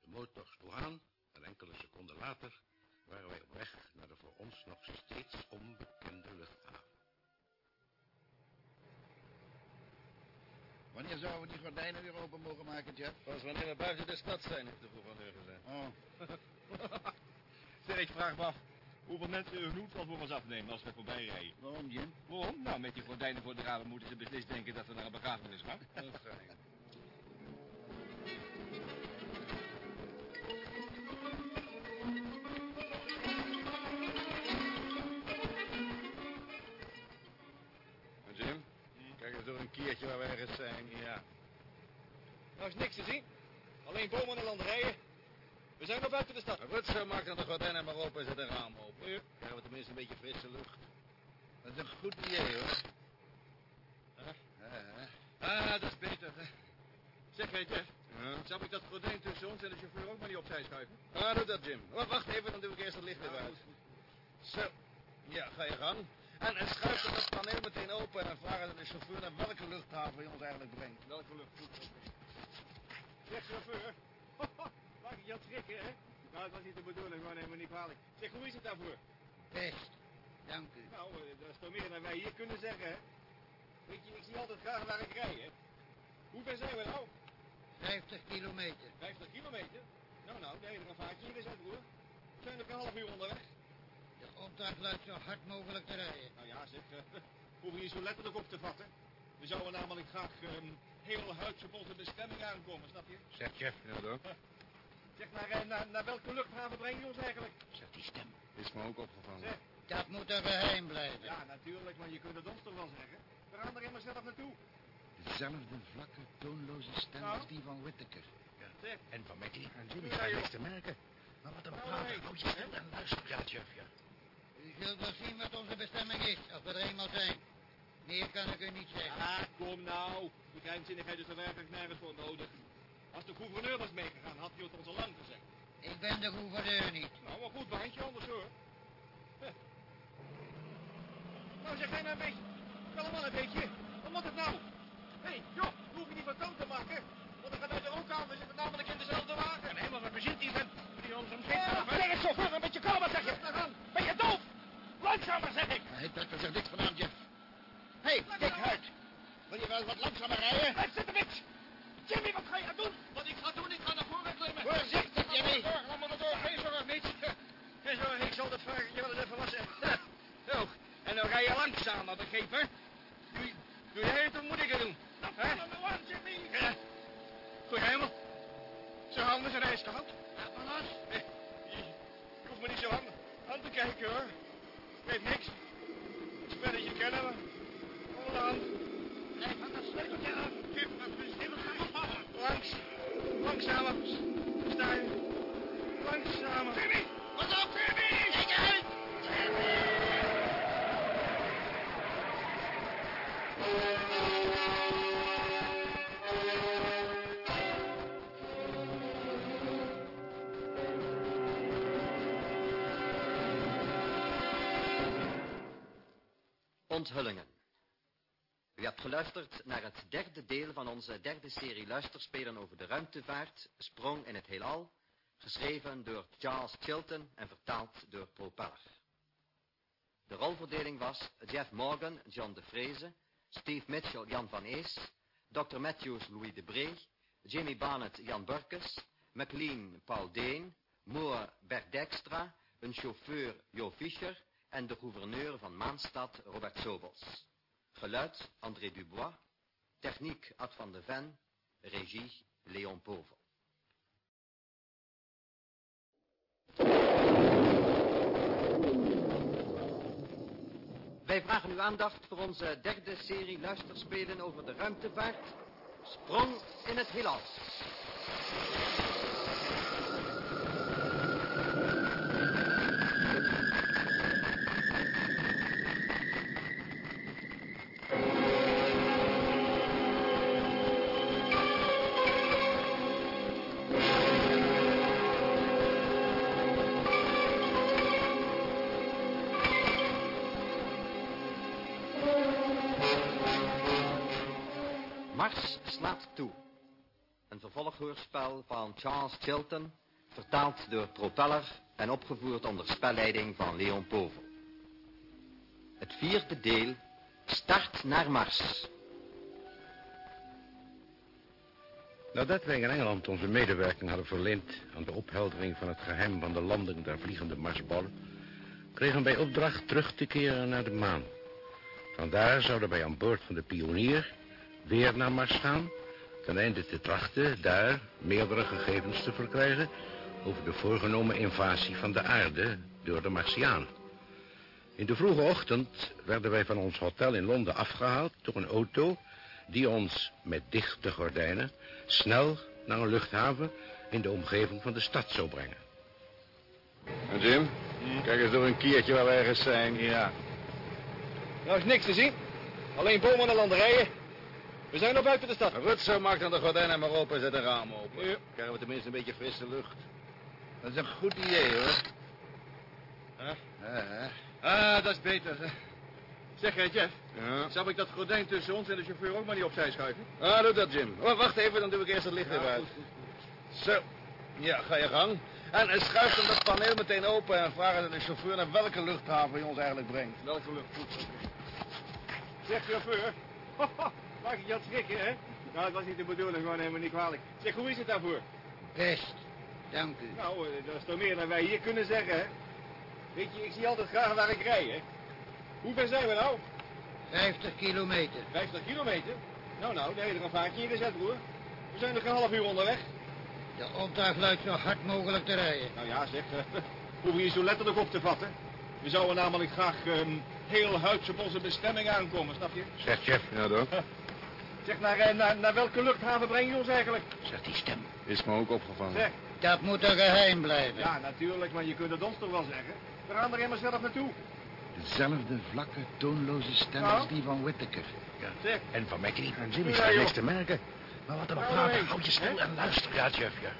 De motor sloeg aan en enkele seconden later waren wij op weg naar de voor ons nog steeds onbekende luchthaven. Wanneer zouden we die gordijnen weer open mogen maken, Jeff? Pas wanneer we buiten de stad zijn, heeft de gouverneur gezegd. Oh, Zeg, ik vraag me af hoeveel mensen u genoeg zal voor ons afnemen als we voorbij rijden. waarom, Jim? Waarom? Nou, met die gordijnen voor de ramen moeten ze beslist denken dat we naar een begrafenis gaan. Dat ga ik. Jim, kijk eens door een keertje waar we ergens zijn. Ja. Nou is niks te zien. Alleen bomen en landerijen. We zijn nog buiten de stad. Zo maak dan de gordijnen maar open en zet een raam open. Ja. Krijgen we tenminste een beetje frisse lucht. Dat is een goed idee, hoor. Ah, dat is beter. Zeg, weet je, Ja. zou ik dat gordijn tussen ons en de chauffeur ook maar niet opzij schuiven? Ah, doe dat, Jim. Wacht, wacht even, dan doe ik eerst het licht weer uit. Zo. Ja, ga je gang. En, en schuif dat paneel meteen open en vraag aan de chauffeur naar welke luchthaven hij ons eigenlijk brengt. Welke lucht goed Zeg, chauffeur. Maak ik je aan het schrikken, hè? Nou, dat was niet de bedoeling, maar neem me niet kwalijk. Zeg, hoe is het daarvoor? Best. Dank u. Nou, eh, dat is toch meer dan wij hier kunnen zeggen, hè? Weet je, ik zie altijd graag waar ik rij, hè? Hoe ver zijn we nou? 50 kilometer. 50 kilometer? Nou, nou, de hele vaartje hier is uit, broer. We zijn nog een half uur onderweg. De opdracht luidt zo hard mogelijk te rijden. Nou ja, zeg, eh, hoef je niet zo letterlijk op te vatten. We zouden namelijk graag ehm, heel huids op onze bestemming aankomen, snap je? Zeg, Jeff. Ja, dat ook. Zeg, naar, eh, naar, naar welke luchthaven breng je ons eigenlijk? Zeg, die stem. Is me ook opgevallen. Zeg, Dat moet een geheim blijven. ja, natuurlijk, maar je kunt het ons toch wel zeggen. We gaan er immers zelf naartoe. Dezelfde vlakke, toonloze stem Nou? als die van Whittaker. Zeg, En van Mackie. En Jimmy Ja, niks te merken. Maar wat een Nou, prater. Hou je stil en luister. Ja, Jeff, ja. U zult wel zien wat onze bestemming is, als we er eenmaal zijn. Meer kan ik u niet zeggen. ah, kom nou. Die geheimzinnigheid is er werkelijk nergens voor nodig. Als de gouverneur was meegegaan, had hij het ons al lang gezegd. Ik ben de gouverneur niet. Nou, een goed baantje anders hoor. Huh. Nou, zeg jij nou een beetje. Aan een beetje. Wat moet het nou? Hé, hey, joh, hoef je niet van toon te maken. Want dan gaat uit de rook aan, we zitten namelijk in dezelfde wagen. Nee, maar we bezien die vent die ons om Ja, zeg het chauffeur, een beetje kalmer zeg je. Ben je doof? Langzamer zeg ik. Hij heeft er zich niks van aan, Jeff. Hé, hey, dik uit. Wil je wel wat langzamer rijden? Blijf zitten, bitch. Jimmy, wat ga je doen? Wat ik ga doen, ik ga naar voren klimmen. Voorzichtig, Jimmy. Laat me door, geen zorg, niet. Geen zorg, ik zal dat varkentje wel eens even wassen. Zo, en dan rij je langzamer, begrepen? Onthullingen. U hebt geluisterd naar het derde deel van onze derde serie luisterspelen over de ruimtevaart, Sprong in het Heelal, geschreven door Charles Chilton en vertaald door Propeller. De rolverdeling was Jeff Morgan, John de Vreese, Steve Mitchell, Jan van Ees, Dr. Matthews, Louis de Bree, Jimmy Barnett, Jan Burkes, McLean, Paul Deen, Moore, Bert Dijkstra, een chauffeur, Jo Fischer en de gouverneur van Maanstad, Robert Sobels. Geluid, André Dubois. Techniek, Ad van de Ven. Regie, Leon Povel. Wij vragen uw aandacht voor onze derde serie luisterspelen over de ruimtevaart. Sprong in het heelal. Een vervolghoorspel van Charles Chilton, vertaald door Propeller en opgevoerd onder spelleiding van Leon Povel. Het vierde deel, Start naar Mars. Nadat wij in Engeland onze medewerking hadden verleend aan de opheldering van het geheim van de landing der vliegende Marsballen, kregen wij opdracht terug te keren naar de maan. Vandaar zouden wij aan boord van de pionier weer naar Mars gaan, ten einde te trachten daar meerdere gegevens te verkrijgen over de voorgenomen invasie van de aarde door de Martianen. In de vroege ochtend werden wij van ons hotel in Londen afgehaald door een auto die ons met dichte gordijnen snel naar een luchthaven in de omgeving van de stad zou brengen. En Jim, kijk eens door een keertje waar we ergens zijn. Ja. Nou is niks te zien. Alleen bomen en landerijen. We zijn nog buiten de stad. Goed zo, maak dan de gordijnen maar open en zet de ramen open. Krijgen we tenminste een beetje frisse lucht. Dat is een goed idee, hoor. Huh? Ja, hè? Ah, dat is beter. Zeg, hé, Jeff. Ja. Zou ik dat gordijn tussen ons en de chauffeur ook maar niet opzij schuiven? Ah, doe dat, Jim. Oh, wacht even, dan doe ik eerst het licht even uit. Zo. Ja, ga je gang. En schuif dan dat paneel meteen open en vraag aan de chauffeur naar welke luchthaven hij ons eigenlijk brengt. Welke lucht? Goed. Zeg, chauffeur. Maak je dat schrikken, hè? Nou, dat was niet de bedoeling, gewoon helemaal niet kwalijk. Zeg, hoe is het daarvoor? Best, dank u. Nou, eh, dat is toch meer dan wij hier kunnen zeggen, hè? Weet je, ik zie altijd graag waar ik rij, hè? Hoe ver zijn we nou? 50 kilometer. 50 kilometer? Nou, nou, de hele vaartje ingezet, broer. We zijn nog een half uur onderweg. De opdracht luidt zo hard mogelijk te rijden. Nou ja, zeg, eh, hoef je zo letterlijk op te vatten. We zouden namelijk graag ehm, heel huids op onze bestemming aankomen, snap je? Zegt Jeff. Ja, toch? Zeg, naar, eh, naar, naar welke luchthaven breng je ons eigenlijk? Zegt die stem. Is me ook opgevallen. Zeg, Dat moet een geheim blijven. ja, natuurlijk, maar je kunt het ons toch wel zeggen. We gaan er immers zelf naartoe. Dezelfde vlakke, toonloze stem Nou? als die van Whittaker. Zeg, En van McLean en Jimmy Ja, niks te merken. Maar wat er Nou, praten, hey. hou je stil Hè? en luister. Ja, Jeff, ja.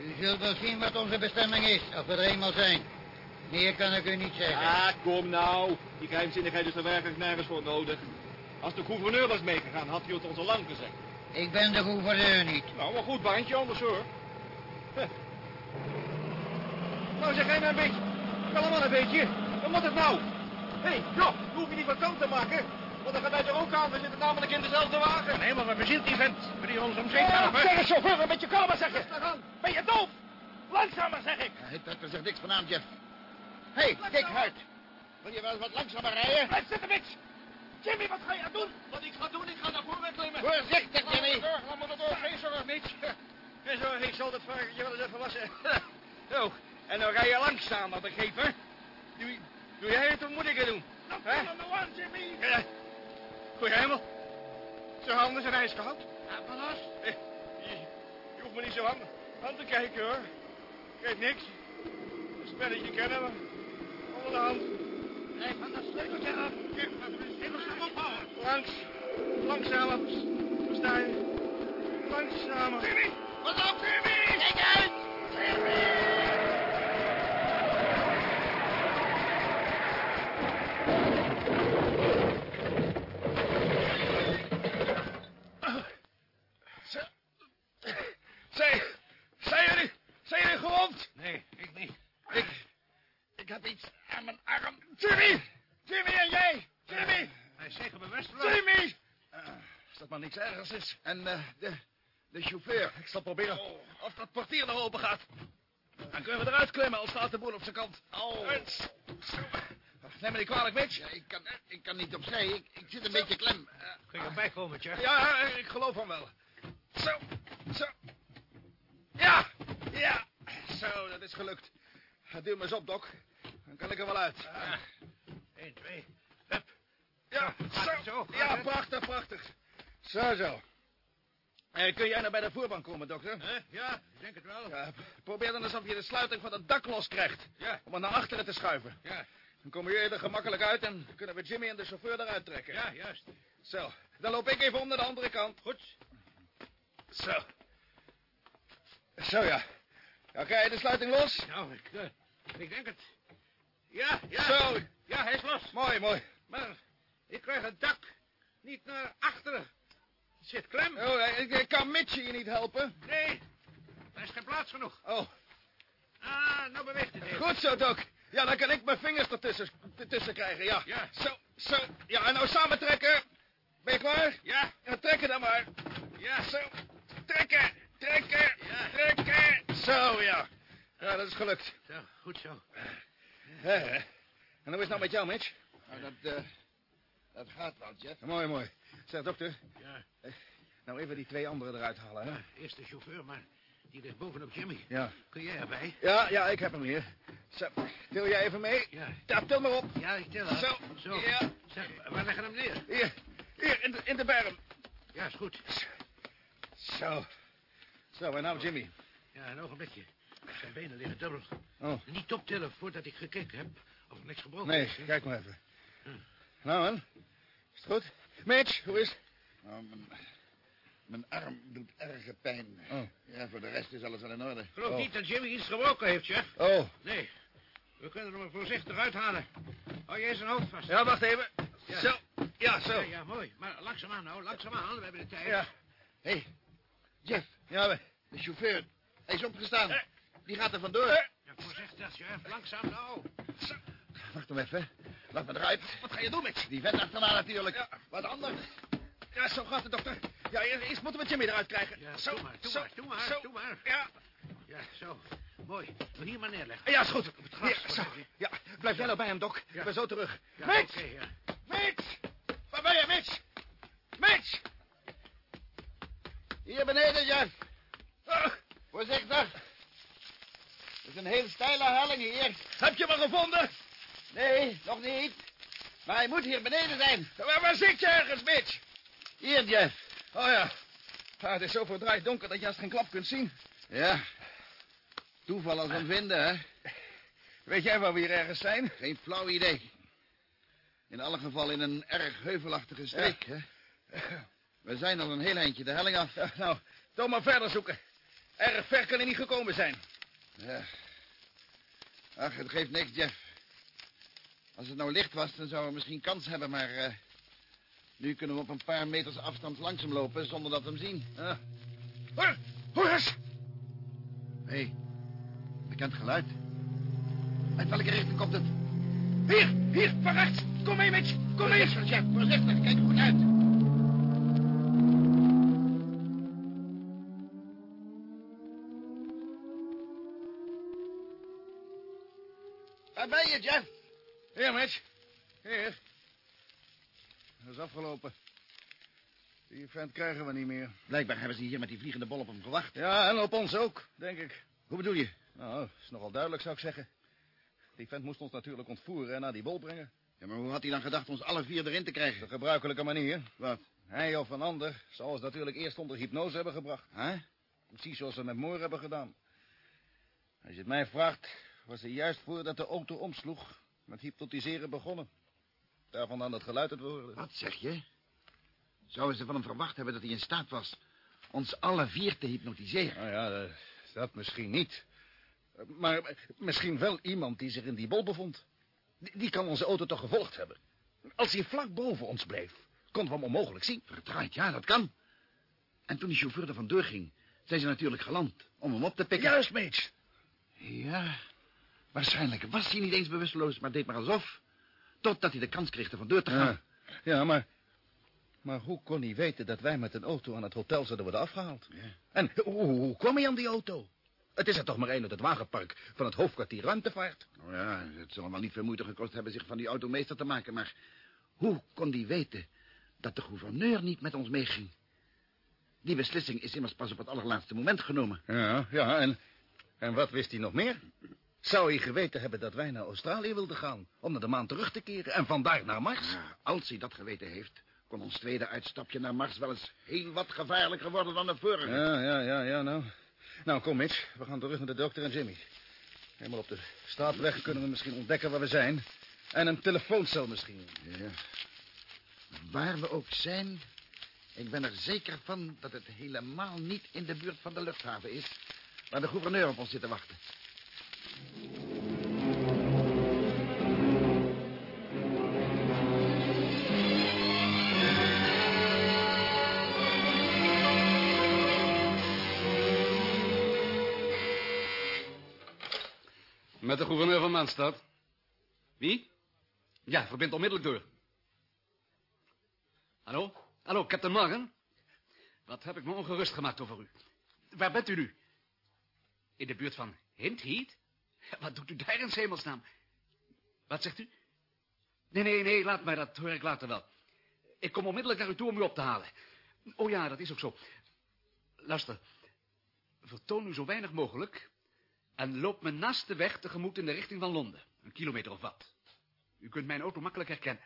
U zult wel zien wat onze bestemming is, als we er eenmaal zijn. Meer kan ik u niet zeggen. ah, kom nou. Die geheimzinnigheid is er werkelijk nergens voor nodig. Als de gouverneur was meegegaan, had hij het ons al lang gezegd. Ik ben de gouverneur niet. Nou, maar goed baantje anders hoor. Huh. Nou, zeg jij maar een beetje. Kalm aan een beetje. Wat moet het nou? Hé, hey, joh, je hoeft je niet van kant te maken. Want dan gaat hij er ook aan. We zitten namelijk in dezelfde wagen. Nee, maar we bezien die vent. Wil die ons om zeep Ja, helpen? zeg eens, chauffeur, een beetje kalmer zeg je. Ben je doof? Langzamer zeg ik. Hij trekt er zich niks van aan, Jeff. Hé, hey, dikhart. Wil je wel eens wat langzamer rijden? Blijf zitten, Mitch. Jimmy, wat ga je doen? Wat ik ga doen, ik ga naar voren klimmen. Voorzichtig, Jimmy. laat me door. Geen zorg, Mitch. Geen zorg, ik zal dat varkentje wel eens even wassen. Zo, en dan rij je langzamer, begrepen? Doe, doe jij het, of moet ik het doen? Nou, kom maar aan, Jimmy. Ja. Goeie hemel. Zijn handen zijn ijskoud. Laat me los. Eh, Je, je hoeft me niet zo aan, aan te kijken, hoor. Geeft niks. Een spelletje kennen we. Onder de hand. Van dat ah. Langs. Langzamer. Langzamer. Wat op, Kijk zijn jullie, zijn jullie gewond? Nee, ik niet. Ik, ik heb iets aan mijn arm. Jimmy! Jimmy en jij! Jimmy! Hij is zeker bewusteloos. Jimmy! als dat maar niks ergers is. En eh, de, de chauffeur. Ik zal proberen of dat portier nog open gaat. Dan kunnen we eruit klimmen, al staat de boel op zijn kant. Oh. Neem me niet kwalijk, Mitch. Ja, ik, kan, ik kan niet opzij. Ik, ik zit een beetje klem. Eh, Kun je erbij komen? Ja, ik geloof hem wel. Zo, zo. Ja, ja. Zo, dat is gelukt. Duw me eens op, Doc. Dan kan ik er wel uit. Ja. 1, 2, hup. Ja, zo. Ja, prachtig, prachtig. Zo, zo. Eh, kun jij nou bij de voerbank komen, dokter? Ja, ik denk het wel. Ja, probeer dan eens of je de sluiting van het dak los krijgt. Ja. Om het naar achteren te schuiven. Ja, Dan komen jullie er gemakkelijk uit en kunnen we Jimmy en de chauffeur eruit trekken. ja, juist. Zo, dan loop ik even om naar de andere kant. Goed. Zo. Zo, ja. Ja, krijg je de sluiting los? Nou, ik, eh, ik denk het. Ja, ja. Zo. Ja, hij is los. Mooi, mooi. Maar ik krijg het dak niet naar achteren. Het zit klem. Oh, ik, ik kan Mitchie je niet helpen. Nee, er is geen plaats genoeg. Oh, Ah, nou beweegt het even. goed zo, Doc. Ja, dan kan ik mijn vingers ertussen, ertussen krijgen, ja. Ja. Zo, zo. Ja, en nou samen trekken. Ben je klaar? Ja, Ja, trekken dan maar. ja. Zo. Trekken, trekken, Ja. trekken. Zo, ja. Ja, dat is gelukt. Zo, goed zo. En hoe is het nou met jou, Mitch? nou, dat, eh, dat gaat wel, Jeff. Mooi, mooi. Zeg, dokter. Ja, Nou, even die twee anderen eruit halen, hè? ja, eerst de chauffeur, maar die ligt bovenop Jimmy. Ja. Kun jij erbij? Ja, ja, ik heb hem hier. Zo, til jij even mee? Ja. Ja, til maar op. Ja, ik tel af. Zo, Zo. ja. Zeg, waar leggen we hem neer? Hier, hier, in de, in de berm. Ja, is goed. Zo. Zo, en nou Jimmy. Ja, een ogenblikje. Zijn benen liggen dubbel. Oh, Niet optillen voordat ik gekeken heb of er niks gebroken nee, is. hè? kijk maar even. Nou, man. Is het goed? Mitch, hoe is het? Nou, mijn, mijn arm doet erge pijn. Oh. Ja, voor de rest is alles wel in orde. Ik geloof Oh. niet dat Jimmy iets gebroken heeft, chef. Oh, Nee. We kunnen hem er voorzichtig uithalen. Hou jij zijn hoofd vast. ja, wacht even. Ja. Zo, ja, zo. Ja, ja, mooi. Maar langzaamaan nou, langzaamaan. We hebben de tijd. Ja, Hé, hey, Jeff, ja, we- de chauffeur. Hij is opgestaan. Eh. Die gaat er vandoor. Eh. Ja, voorzichtig, chef. Langzaam nou. Wacht hem even. Laat me eruit. Wat ga je doen, Mitch? Die vent achterna natuurlijk. Ja. Wat anders? Ja, zo gaat het, dokter. Ja, eerst moeten we Jimmy eruit krijgen. Ja, zo, doe maar, doe zo, maar, doe maar, zo. doe maar. Ja, Ja, zo. Mooi. Wil hier maar neerleggen. ja, is goed. Op het gras. Hier, zo. Ja, blijf jij nou bij hem, Doc. Ja. Ik ben zo terug. Ja, Mitch! ja. Mitch! Waar ben je, Mitch? Mitch! Hier beneden, Jeff. Voorzichtig. Het is een heel steile helling hier. heb je hem gevonden? Nee, nog niet. Maar hij moet hier beneden zijn. Waar, waar zit je ergens, Mitch? Hier, Jeff. Oh ja. Ah, het is zo verdraaid donker dat je als geen klap kunt zien. Ja. Toeval als vinden, hè? Weet jij waar we hier ergens zijn? Geen flauw idee. In alle geval in een erg heuvelachtige streek, hè? We zijn al een heel eindje de helling af. Ja, nou, toch maar verder zoeken. Erg ver hij niet gekomen zijn. Ja. Ach, het geeft niks, Jeff. Als het nou licht was, dan zouden we misschien kans hebben, maar... eh, nu kunnen we op een paar meters afstand langs hem lopen zonder dat we hem zien. Eens. Hé, hey, bekend geluid. Uit welke richting komt het? Hier, hier, van rechts. Kom mee, Mitch. Kom mee. Jeff, voorzichtig. Kijk goed uit. Waar ben je, Jeff? Hier, Mitch. Hier. Dat is afgelopen. Die vent krijgen we niet meer. Blijkbaar hebben ze hier met die vliegende bol op hem gewacht. Ja, en op ons ook, denk ik. Hoe bedoel je? Nou, is nogal duidelijk, zou ik zeggen. Die vent moest ons natuurlijk ontvoeren en naar die bol brengen. Ja, maar hoe had hij dan gedacht ons alle vier erin te krijgen? De gebruikelijke manier. Wat? Hij of een ander zal ons natuurlijk eerst onder hypnose hebben gebracht. Hè? Precies zoals we met Moor hebben gedaan. Als je het mij vraagt, was hij juist voordat de auto omsloeg met hypnotiseren begonnen. Daarvan dan het geluid dat we hoorden. Wat zeg je? Zouden ze van hem verwacht hebben dat hij in staat was ons alle vier te hypnotiseren? Nou ja, eh, dat misschien niet. Eh, Maar misschien wel iemand die zich in die bol bevond. Die, die kan onze auto toch gevolgd hebben. Als hij vlak boven ons bleef, konden we hem onmogelijk zien. Verdraaid, ja, dat kan. En toen die chauffeur er vandoor ging, zijn ze natuurlijk geland om hem op te pikken. Juist, Mitch. Ja, waarschijnlijk was hij niet eens bewusteloos, maar deed maar alsof. Totdat hij de kans kreeg er vandoor te gaan. Ja, ja maar... Maar hoe kon hij weten dat wij met een auto aan het hotel zouden worden afgehaald? Ja. En hoe, hoe kwam hij aan die auto? Het is er toch maar één uit het wagenpark van het hoofdkwartier ruimtevaart. Nou ja, het zal hem wel niet veel moeite gekost hebben zich van die auto meester te maken, maar hoe kon hij weten dat de gouverneur niet met ons meeging? Die beslissing is immers pas op het allerlaatste moment genomen. Ja, ja, en, en wat wist hij nog meer? Zou hij geweten hebben dat wij naar Australië wilden gaan... om naar de maan terug te keren en vandaar naar Mars? Ja, als hij dat geweten heeft, kon ons tweede uitstapje naar Mars wel eens heel wat gevaarlijker worden dan de vorige. Ja, ja, ja, ja, nou. Nou, kom, Mitch. We gaan terug naar de dokter en Jimmy. Helemaal op de straatweg kunnen we misschien ontdekken waar we zijn. En een telefooncel misschien. Ja. Waar we ook zijn, ik ben er zeker van dat het helemaal niet in de buurt van de luchthaven is... waar de gouverneur op ons zit te wachten. Met de gouverneur van Maanstad. Wie? Ja, verbind onmiddellijk door. Hallo? Hallo, Captain Morgan? Wat heb ik me ongerust gemaakt over u? Waar bent u nu? In de buurt van Hindheat? Wat doet u daar in hemelsnaam? Wat zegt u? Nee, nee, nee, laat mij, dat hoor ik later wel. Ik kom onmiddellijk naar u toe om u op te halen. Oh ja, dat is ook zo. Luister, vertoon u zo weinig mogelijk... en loop me naast de weg tegemoet in de richting van Londen. Een kilometer of wat. U kunt mijn auto makkelijk herkennen.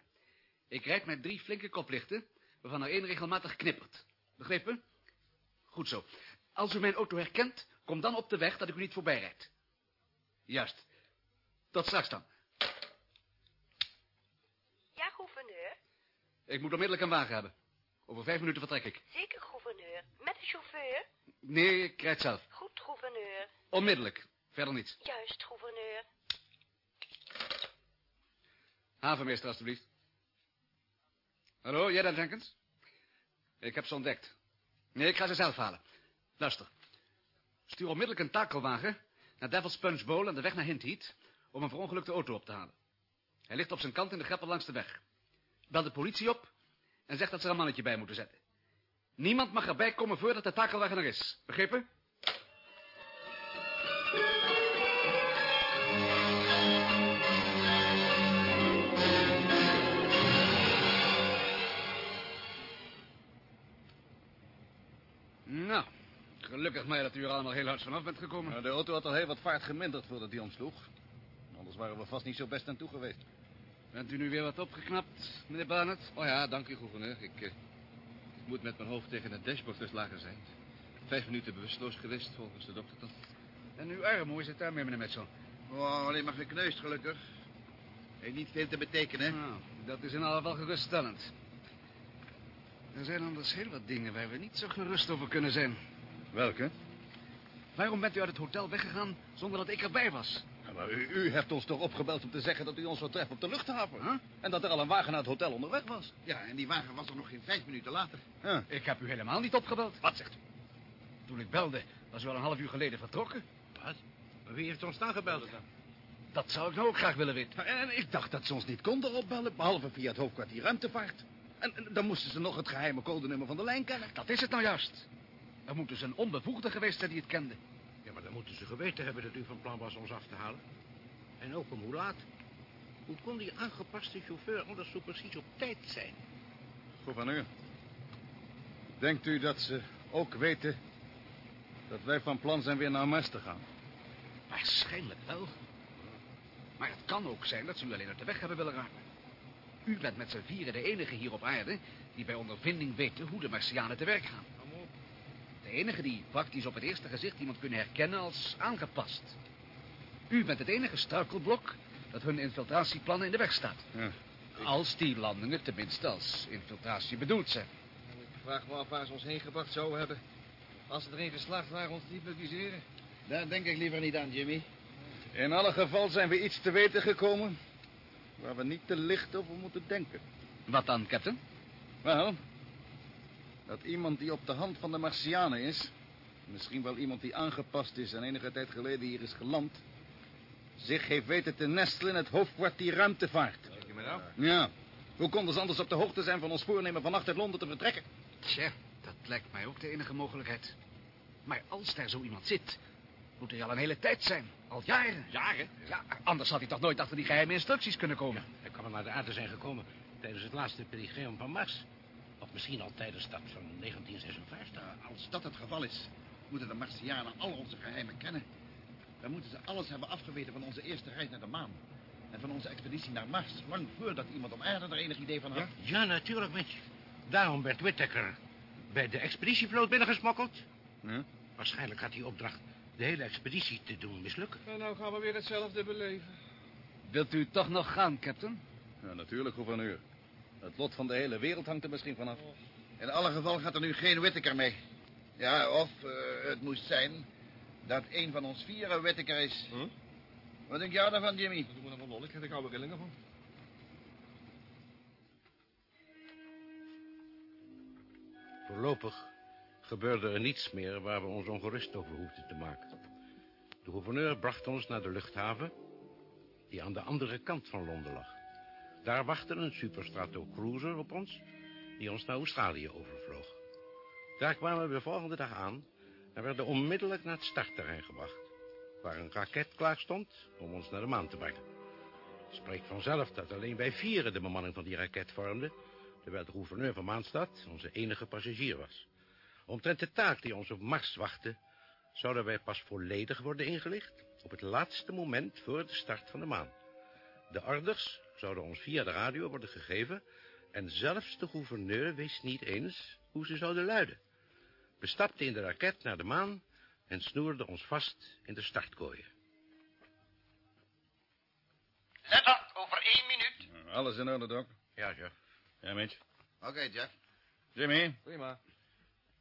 Ik rijd met drie flinke koplichten... waarvan er één regelmatig knippert. Begrepen? Goed zo. Als u mijn auto herkent, kom dan op de weg dat ik u niet voorbij rijd. Juist. Tot straks dan. Ja, gouverneur. Ik moet onmiddellijk een wagen hebben. Over vijf minuten vertrek ik. Zeker, gouverneur. Met de chauffeur? Nee, ik rijd zelf. Goed, gouverneur. Onmiddellijk. Verder niets. Juist, gouverneur. Havenmeester, alstublieft. Hallo, jij daar, Jenkins? Ik heb ze ontdekt. Nee, ik ga ze zelf halen. Luister. Stuur onmiddellijk een takelwagen naar Devil's Punch Bowl aan de weg naar Hindheat... om een verongelukte auto op te halen. Hij ligt op zijn kant in de greppel langs de weg. Bel de politie op en zeg dat ze er een mannetje bij moeten zetten. Niemand mag erbij komen voordat de takelwagen er is. Begrepen? Nou, gelukkig mij dat u er allemaal heel hard vanaf bent gekomen. Nou, de auto had al heel wat vaart geminderd voordat hij omsloeg. Anders waren we vast niet zo best aan toe geweest. Bent u nu weer wat opgeknapt, meneer Barnett? Oh ja, dank u, gouverneur. Ik, eh, ik moet met mijn hoofd tegen het dashboard geslagen zijn. Vijf minuten bewusteloos geweest, volgens de dokter dan. En uw arm, hoe is het daarmee, meneer Metzel? Oh, alleen maar gekneusd, gelukkig. Heeft niet veel te betekenen. Nou, dat is in alle geval geruststellend. Er zijn anders heel wat dingen waar we niet zo gerust over kunnen zijn. Welke? Waarom bent u uit het hotel weggegaan zonder dat ik erbij was? Ja, maar u, u hebt ons toch opgebeld om te zeggen dat u ons zou treffen op de luchthaven? En dat er al een wagen naar het hotel onderweg was? Ja, en die wagen was er nog geen vijf minuten later. Ja. Ik heb u helemaal niet opgebeld. Wat zegt u? Toen ik belde, was u al een half uur geleden vertrokken. Wat? Wie heeft ons dan gebeld? Dat zou ik nou ook graag willen weten. En ik dacht dat ze ons niet konden opbellen, behalve via het hoofdkwartier ruimtevaart. En, en dan moesten ze nog het geheime codenummer van de lijn kennen. Dat is het nou juist. Er moet dus een onbevoegde geweest zijn die het kende. Ja, maar dan moeten ze geweten hebben dat u van plan was ons af te halen. En ook om hoe laat. Hoe kon die aangepaste chauffeur anders zo precies op tijd zijn? Gouverneur, denkt u dat ze ook weten dat wij van plan zijn weer naar Mars te gaan? Waarschijnlijk wel. Maar het kan ook zijn dat ze u alleen uit de weg hebben willen raken. U bent met z'n vieren de enige hier op aarde... die bij ondervinding weten hoe de Martianen te werk gaan. De enige die praktisch op het eerste gezicht iemand kunnen herkennen als aangepast. U bent het enige struikelblok dat hun infiltratieplannen in de weg staat. Ja. Als die landingen tenminste als infiltratie bedoeld zijn. Ik vraag me af waar ze ons heen gebracht zouden hebben... als ze erin geslaagd waren ons te hypnotiseren. Daar denk ik liever niet aan, Jimmy. In alle geval zijn we iets te weten gekomen... waar we niet te licht over moeten denken. Wat dan, captain? Wel, dat iemand die op de hand van de Martianen is... misschien wel iemand die aangepast is en enige tijd geleden hier is geland... zich heeft weten te nestelen in het hoofdkwartier ruimtevaart. Ja. Hoe konden ze anders op de hoogte zijn van ons voornemen vannacht uit Londen te vertrekken? Tja, dat lijkt mij ook de enige mogelijkheid. Maar als daar zo iemand zit, moet hij al een hele tijd zijn. Al jaren. Jaren? Ja, anders had hij toch nooit achter die geheime instructies kunnen komen. Hij kan wel naar de aarde zijn gekomen tijdens het laatste perigeum van Mars. Misschien al tijdens dat van 1956. Als dat het geval is, moeten de Martianen al onze geheimen kennen. Dan moeten ze alles hebben afgeweten van onze eerste reis naar de maan. En van onze expeditie naar Mars, lang voordat iemand op aarde er enig idee van had. Ja, natuurlijk, Mitch. Daarom werd Whittaker bij de expeditievloot binnengesmokkeld. Ja. Waarschijnlijk had hij opdracht de hele expeditie te doen mislukken. En nou gaan we weer hetzelfde beleven. Wilt u toch nog gaan, captain? Ja, natuurlijk, gouverneur. Het lot van de hele wereld hangt er misschien vanaf. In alle geval gaat er nu geen Whittaker mee. Ja, of eh, het moest zijn dat een van ons vier een Whittaker is. Huh? Wat denk jij daarvan, Jimmy? Dat doen we dan wel lol. Ik heb er koude rillingen van. Voorlopig gebeurde er niets meer waar we ons ongerust over hoefden te maken. De gouverneur bracht ons naar de luchthaven, die aan de andere kant van Londen lag. Daar wachtte een superstrato cruiser op ons, die ons naar Australië overvloog. Daar kwamen we de volgende dag aan en werden onmiddellijk naar het startterrein gebracht, waar een raket klaar stond om ons naar de maan te brengen. Het spreekt vanzelf dat alleen wij vieren de bemanning van die raket vormden, terwijl de gouverneur van Maanstad onze enige passagier was. Omtrent de taak die ons op Mars wachtte, zouden wij pas volledig worden ingelicht op het laatste moment voor de start van de maan. De orders zouden ons via de radio worden gegeven en zelfs de gouverneur wist niet eens hoe ze zouden luiden. We stapten in de raket naar de maan en snoerden ons vast in de startkooien. Let op, over één minuut. Alles in orde, Doc. Ja, Jeff. Ja, Mitch. Oké, Jeff. Jimmy, Prima.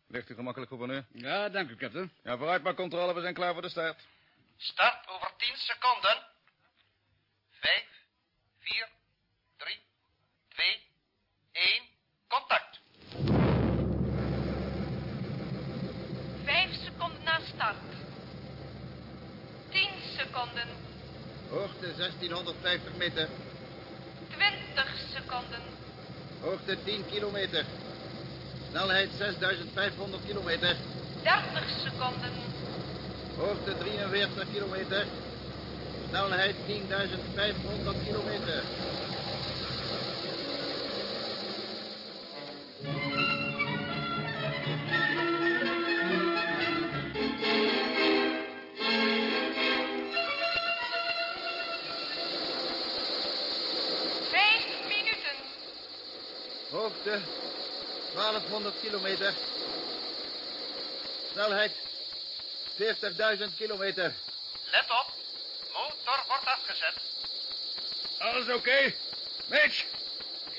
ligt u gemakkelijk, gouverneur? Ja, dank u, captain. Ja, vooruit maar controle, we zijn klaar voor de start. Start over tien seconden. Vijf, vier, drie, twee, één, contact. Vijf seconden na start. Tien seconden. Hoogte 1650 meter. Twintig seconden. Hoogte 10 kilometer. Snelheid 6500 kilometer. Dertig seconden. Hoogte 43 kilometer. Snelheid 10.500 kilometer. Vijf minuten. Hoogte 1200 kilometer. Snelheid 40.000 kilometer. Let op, Alles oké? Mitch!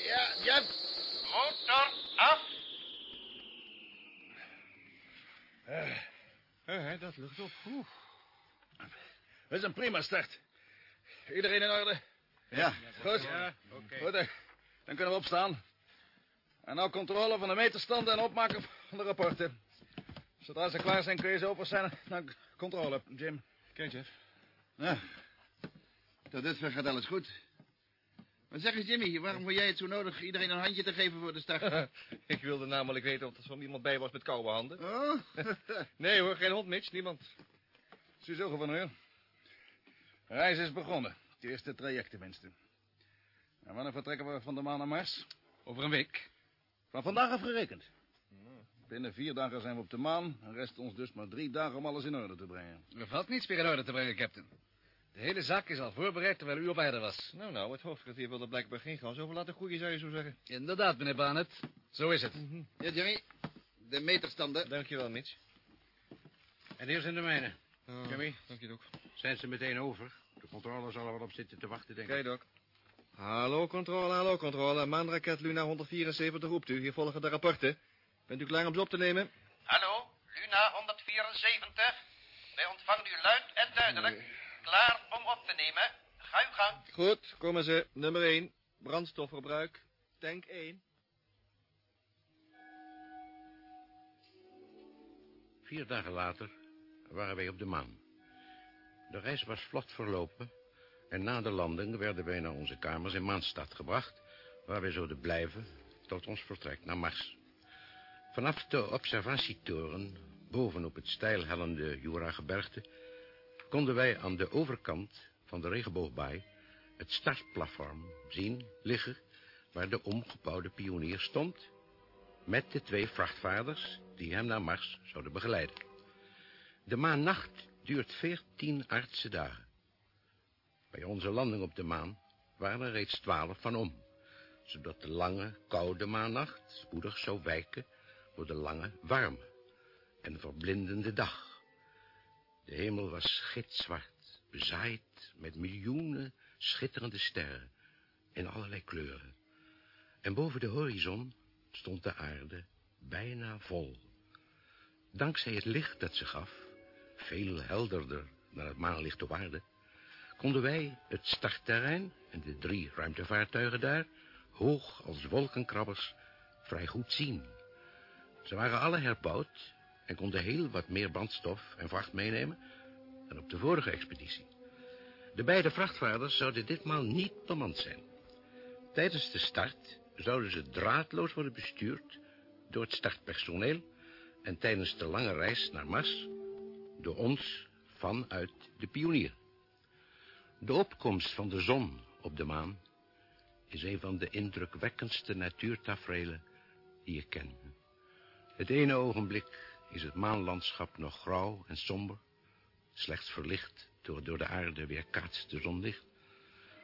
Ja, Jeff. Motor af. Eh, dat lucht op. Oeh. Dat is een prima start. Iedereen in orde? Ja. Goed. Goed, eh, dan kunnen we opstaan. En nou controle van de meterstanden en opmaken van de rapporten. Zodra ze klaar zijn, kun je ze open zijn. Dan controle, Jim. Kijk, Jeff. Ja. Tot dusver gaat alles goed. Maar zeg eens, Jimmy, waarom vond jij het zo nodig iedereen een handje te geven voor de start? ik wilde namelijk weten of er zo iemand bij was met koude handen. Oh? Nee hoor, geen hond, Mitch, niemand. Ziezo, gouverneur. De reis is begonnen. Het eerste traject tenminste. En wanneer vertrekken we van de maan naar Mars? Over een week. Van vandaag afgerekend. Binnen vier dagen zijn we op de maan. En rest ons dus maar drie dagen om alles in orde te brengen. Er valt niets meer in orde te brengen, captain. De hele zaak is al voorbereid terwijl u op aarde was. Nou, nou, het hoofdkwartier wilde blijkbaar geen gas over laten groeien, zou je zo zeggen. Inderdaad, meneer Barnett. Zo is het. Ja, Jimmy. De meterstanden. Dankjewel, Mitch. En hier zijn de mijne. Oh, Jimmy? Dank je, Doc. Zijn ze meteen over? De controle zal er wel op zitten te wachten, denk ik. Oké, Doc. Hallo, controle, hallo, controle. Maanraket Luna 174 roept u. Hier volgen de rapporten. Bent u klaar om ze op te nemen? Hallo, Luna 174. Wij ontvangen u luid en duidelijk. Klaar om op te nemen. Ga uw gang. Goed, komen ze. Nummer 1. Brandstofverbruik. Tank 1. Vier dagen later waren wij op de maan. De reis was vlot verlopen En na de landing werden wij naar onze kamers in Maanstad gebracht... waar wij zouden blijven tot ons vertrek naar Mars. Vanaf de observatietoren, boven op het steilhellende Jura-gebergte... konden wij aan de overkant van de regenboogbaai... het startplatform zien liggen waar de omgebouwde pionier stond... met de twee vrachtvaarders die hem naar Mars zouden begeleiden. De maannacht duurt veertien aardse dagen. Bij onze landing op de maan waren er reeds twaalf van om... zodat de lange, koude maannacht spoedig zou wijken... voor de lange, warme en verblindende dag. De hemel was gitzwart, bezaaid met miljoenen schitterende sterren... in allerlei kleuren. En boven de horizon stond de aarde bijna vol. Dankzij het licht dat ze gaf, veel helderder dan het maanlicht op aarde, konden wij het startterrein en de drie ruimtevaartuigen daar, hoog als wolkenkrabbers, vrij goed zien. Ze waren alle herbouwd en konden heel wat meer brandstof en vracht meenemen dan op de vorige expeditie. De beide vrachtvaarders zouden ditmaal niet bemand zijn. Tijdens de start zouden ze draadloos worden bestuurd door het startpersoneel en tijdens de lange reis naar Mars door ons vanuit de pionier. De opkomst van de zon op de maan is een van de indrukwekkendste natuurtaferelen die ik ken. Het ene ogenblik is het maanlandschap nog grauw en somber, slechts verlicht door door de aarde weerkaatste zonlicht.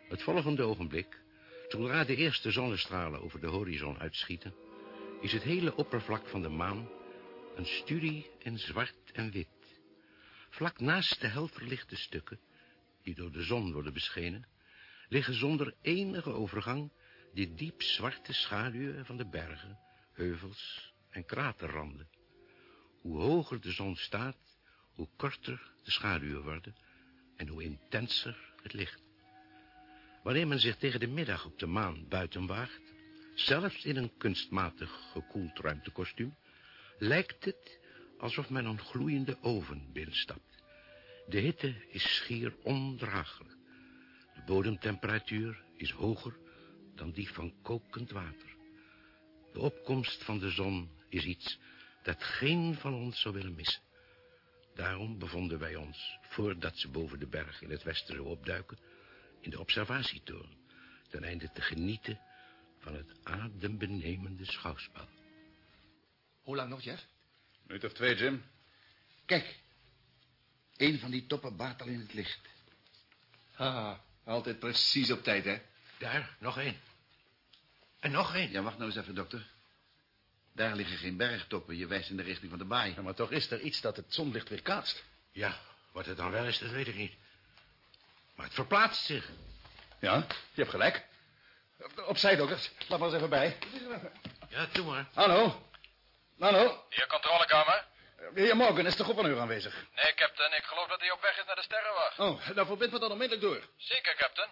Het volgende ogenblik, zodra de eerste zonnestralen over de horizon uitschieten, is het hele oppervlak van de maan een studie in zwart en wit. Vlak naast de helverlichte stukken, die door de zon worden beschenen, liggen zonder enige overgang de diep zwarte schaduwen van de bergen, heuvels en kraterranden. Hoe hoger de zon staat, hoe korter de schaduwen worden en hoe intenser het licht. Wanneer men zich tegen de middag op de maan buiten waagt, zelfs in een kunstmatig gekoeld ruimtekostuum, lijkt het alsof men een gloeiende oven binnenstapt. De hitte is schier ondraaglijk. De bodemtemperatuur is hoger dan die van kokend water. De opkomst van de zon is iets dat geen van ons zou willen missen. Daarom bevonden wij ons, voordat ze boven de berg in het westen zou opduiken, in de observatietoren, ten einde te genieten van het adembenemende schouwspel. Hoe lang nog, Jeff? Minuut of twee, Jim. Kijk, een van die toppen baart al in het licht. Haha, altijd precies op tijd, hè? Daar, nog één. En nog één. Ja, wacht nou eens even, dokter. Daar liggen geen bergtoppen. Je wijst in de richting van de baai. Ja, maar toch is er iets dat het zonlicht weer kaatst. Ja, wat het dan wel is, dat weet ik niet. Maar het verplaatst zich. Ja, je hebt gelijk. Opzij, dokter. Laat maar eens even bij. Ja, doe maar. Hallo. Hallo. Hier, controlekamer. De heer Morgan is de gouverneur aanwezig. Nee, captain, ik geloof dat hij op weg is naar de sterrenwacht. Oh, nou verbind me dan onmiddellijk door. Zeker, captain.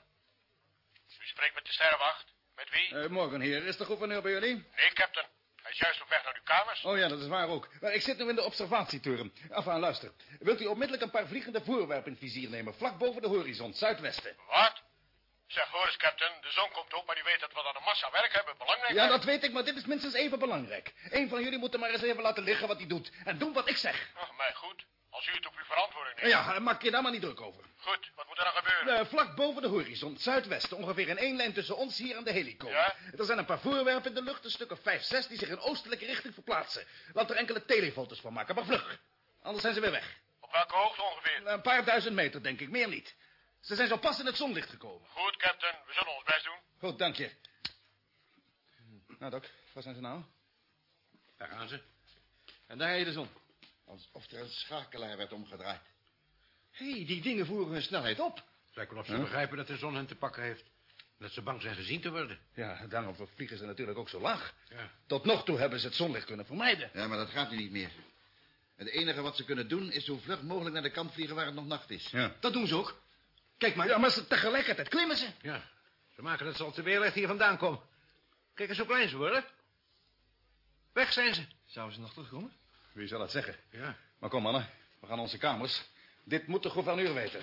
U spreekt met de sterrenwacht. Met wie? Eh, Morgan hier. Is de gouverneur bij jullie? Nee, captain. Hij is juist op weg naar uw kamers. Oh ja, dat is waar ook. Maar ik zit nu in de observatietoren. Enfin, luister. Wilt u onmiddellijk een paar vliegende voorwerpen in vizier nemen... vlak boven de horizon, zuidwesten? Wat? Zeg, hoor eens, captain. De zon komt op, maar u weet dat we dan een massa werk hebben. Belangrijk. Ja, dat weet ik, maar dit is minstens even belangrijk. Eén van jullie moet er maar eens even laten liggen wat hij doet. En doen wat ik zeg. Ach, mij goed. Als u het op uw verantwoording neemt. Ja, maak je daar maar niet druk over. Goed, wat moet er dan gebeuren? Eh, vlak boven de horizon, zuidwesten, ongeveer in één lijn tussen ons hier en de helico. Ja? Er zijn een paar voorwerpen in de lucht, een stuk of vijf, zes, die zich in oostelijke richting verplaatsen. Laat er enkele telefoto's van maken, maar vlug. Anders zijn ze weer weg. Op welke hoogte ongeveer? Een paar duizend meter, denk ik, meer niet. Ze zijn zo pas in het zonlicht gekomen. Goed, captain. We zullen ons best doen. Goed, dank je. Nou, Doc, waar zijn ze nou? Daar gaan ze. En daar heet de zon. Alsof er een schakelaar werd omgedraaid. Hé, hey, die dingen voeren hun snelheid op. Lijkt wel of ze Huh? begrijpen dat de zon hen te pakken heeft. Dat ze bang zijn gezien te worden. Ja, daarom vliegen ze natuurlijk ook zo laag. Ja. Tot nog toe hebben ze het zonlicht kunnen vermijden. Ja, maar dat gaat nu niet meer. Het enige wat ze kunnen doen is zo vlug mogelijk naar de kant vliegen waar het nog nacht is. Ja. Dat doen ze ook. Kijk maar. Ja, maar ze tegelijkertijd klimmen ze. Ja. Ze maken dat ze al te weerlicht hier vandaan komen. Kijk eens hoe klein ze worden. Weg zijn ze. Zouden ze nog terugkomen? Wie zal dat zeggen? Ja. Maar kom, mannen. We gaan onze kamers. Dit moet de gouverneur weten.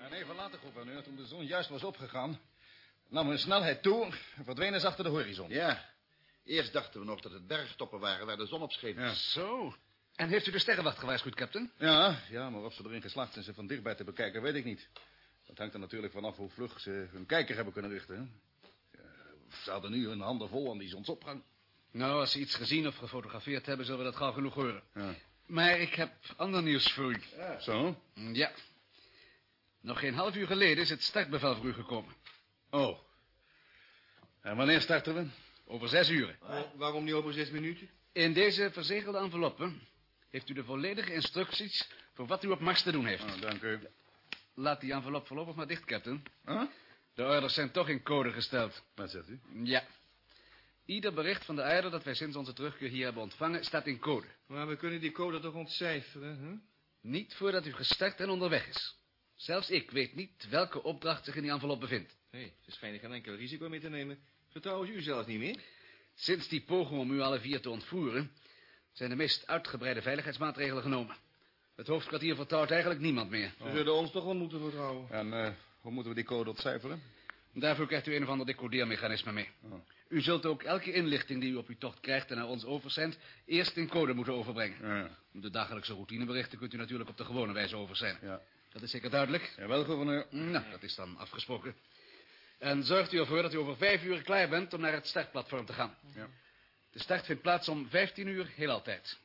En even later, gouverneur, toen de zon juist was opgegaan... nam hun snelheid toe en verdwenen ze achter de horizon. Ja. Eerst dachten we nog dat het bergtoppen waren waar de zon op scheen. Ja. Zo. En heeft u de sterrenwacht gewaarschuwd, captain? Ja, ja, maar of ze erin geslaagd zijn ze van dichtbij te bekijken, weet ik niet. Dat hangt er natuurlijk vanaf hoe vlug ze hun kijker hebben kunnen richten. Ja, ze hadden nu hun handen vol aan die zonsopgang. Nou, als ze iets gezien of gefotografeerd hebben, zullen we dat gauw genoeg horen. Ja. Maar ik heb ander nieuws voor u. Zo? Ja. Nog geen half uur geleden is het startbevel voor u gekomen. Oh. En wanneer starten we? Over zes uren. waarom niet over zes minuten? In deze verzegelde enveloppen heeft u de volledige instructies voor wat u op Mars te doen heeft. Oh, dank u. Laat die envelop voorlopig maar dicht, captain. Huh? De orders zijn toch in code gesteld. Wat zegt u? Ja. Ieder bericht van de aarde dat wij sinds onze terugkeer hier hebben ontvangen, staat in code. Maar we kunnen die code toch ontcijferen, hè? Niet voordat u gestart en onderweg is. Zelfs ik weet niet welke opdracht zich in die envelop bevindt. Nee, er schijnt geen enkel risico mee te nemen. Vertrouwen ze u zelfs niet meer? Sinds die poging om u alle vier te ontvoeren... zijn de meest uitgebreide veiligheidsmaatregelen genomen. Het hoofdkwartier vertrouwt eigenlijk niemand meer. Ze zullen ons toch wel moeten vertrouwen. En eh, hoe moeten we die code ontcijferen? Daarvoor krijgt u een of ander decodeermechanisme mee. Oh. U zult ook elke inlichting die u op uw tocht krijgt en naar ons overzendt... eerst in code moeten overbrengen. Ja, De dagelijkse routineberichten kunt u natuurlijk op de gewone wijze overzenden. ja. Dat is zeker duidelijk? Jawel, gouverneur. Nou, dat is dan afgesproken. En zorgt u ervoor dat u over vijf uur klaar bent om naar het startplatform te gaan. Ja. De start vindt plaats om vijftien uur, heel altijd.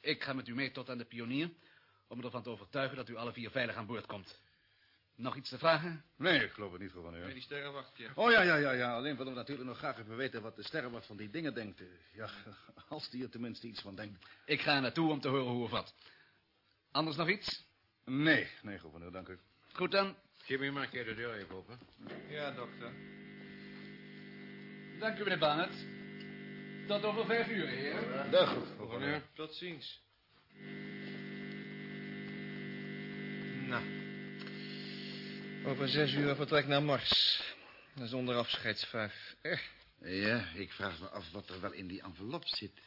Ik ga met u mee tot aan de pionier... om ervan te overtuigen dat u alle vier veilig aan boord komt. Nog iets te vragen? Nee, ik geloof het niet, gouverneur. Bij die sterrenwacht, ja. Oh ja, ja, ja, ja. Alleen willen we natuurlijk nog graag even weten wat de sterrenwacht van die dingen denkt. Ja, als die er tenminste iets van denkt. Ik ga er naartoe om te horen hoe of wat. Anders nog iets? Nee, nee, gouverneur, dank u. Goed dan. Jimmy, maak jij de deur even open? Ja, dokter. Dank u, meneer Barnett. Tot over vijf uur, heer. Dag, gouverneur. Tot ziens. Nou. Over zes uur vertrek naar Mars. Zonder afscheidsvuif. Eh. Ja, ik vraag me af wat er wel in die envelop zit.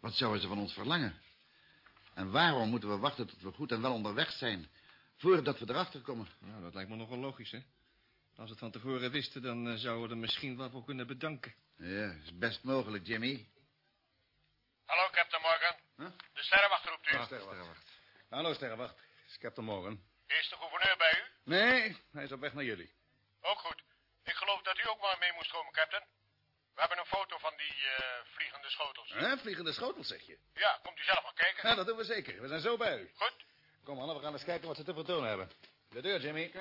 Wat zouden ze van ons verlangen? En waarom moeten we wachten tot we goed en wel onderweg zijn... voordat we erachter komen? Nou, dat lijkt me nogal logisch, hè? Als we het van tevoren wisten, dan eh, zouden we er misschien wel voor kunnen bedanken. Ja, is best mogelijk, Jimmy. Hallo, Captain Morgan. Huh? De sterrenwacht roept u. Sterrenwacht. Hallo, Sterrenwacht. Is Captain Morgan. Is de gouverneur bij u? Nee, hij is op weg naar jullie. Ook goed. Ik geloof dat u ook maar mee moest komen, Captain. We hebben een foto van die eh, vliegende schotels. Hè, vliegende schotels, zeg je? Ja, komt u zelf maar kijken. Ja, dat doen we zeker. We zijn zo bij u. Goed. Kom, mannen, we gaan eens kijken wat ze te vertonen hebben. De deur, Jimmy.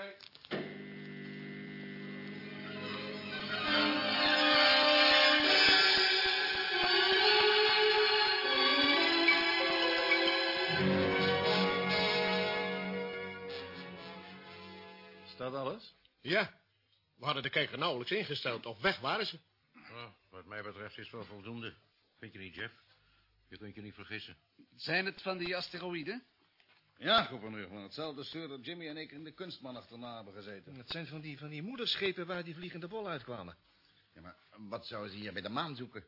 Staat alles? Ja, we hadden de kijker nauwelijks ingesteld. Of weg waren ze. Oh, wat mij betreft is wel voldoende. Vind je niet, Jeff? Je kunt je niet vergissen. Zijn het van die asteroïden? Ja, gouverneur. Van hetzelfde stuur dat Jimmy en ik in de kunstman achterna hebben gezeten. Het zijn van die, van die moederschepen waar die vliegende bollen uitkwamen. Ja, maar wat zouden ze hier bij de maan zoeken?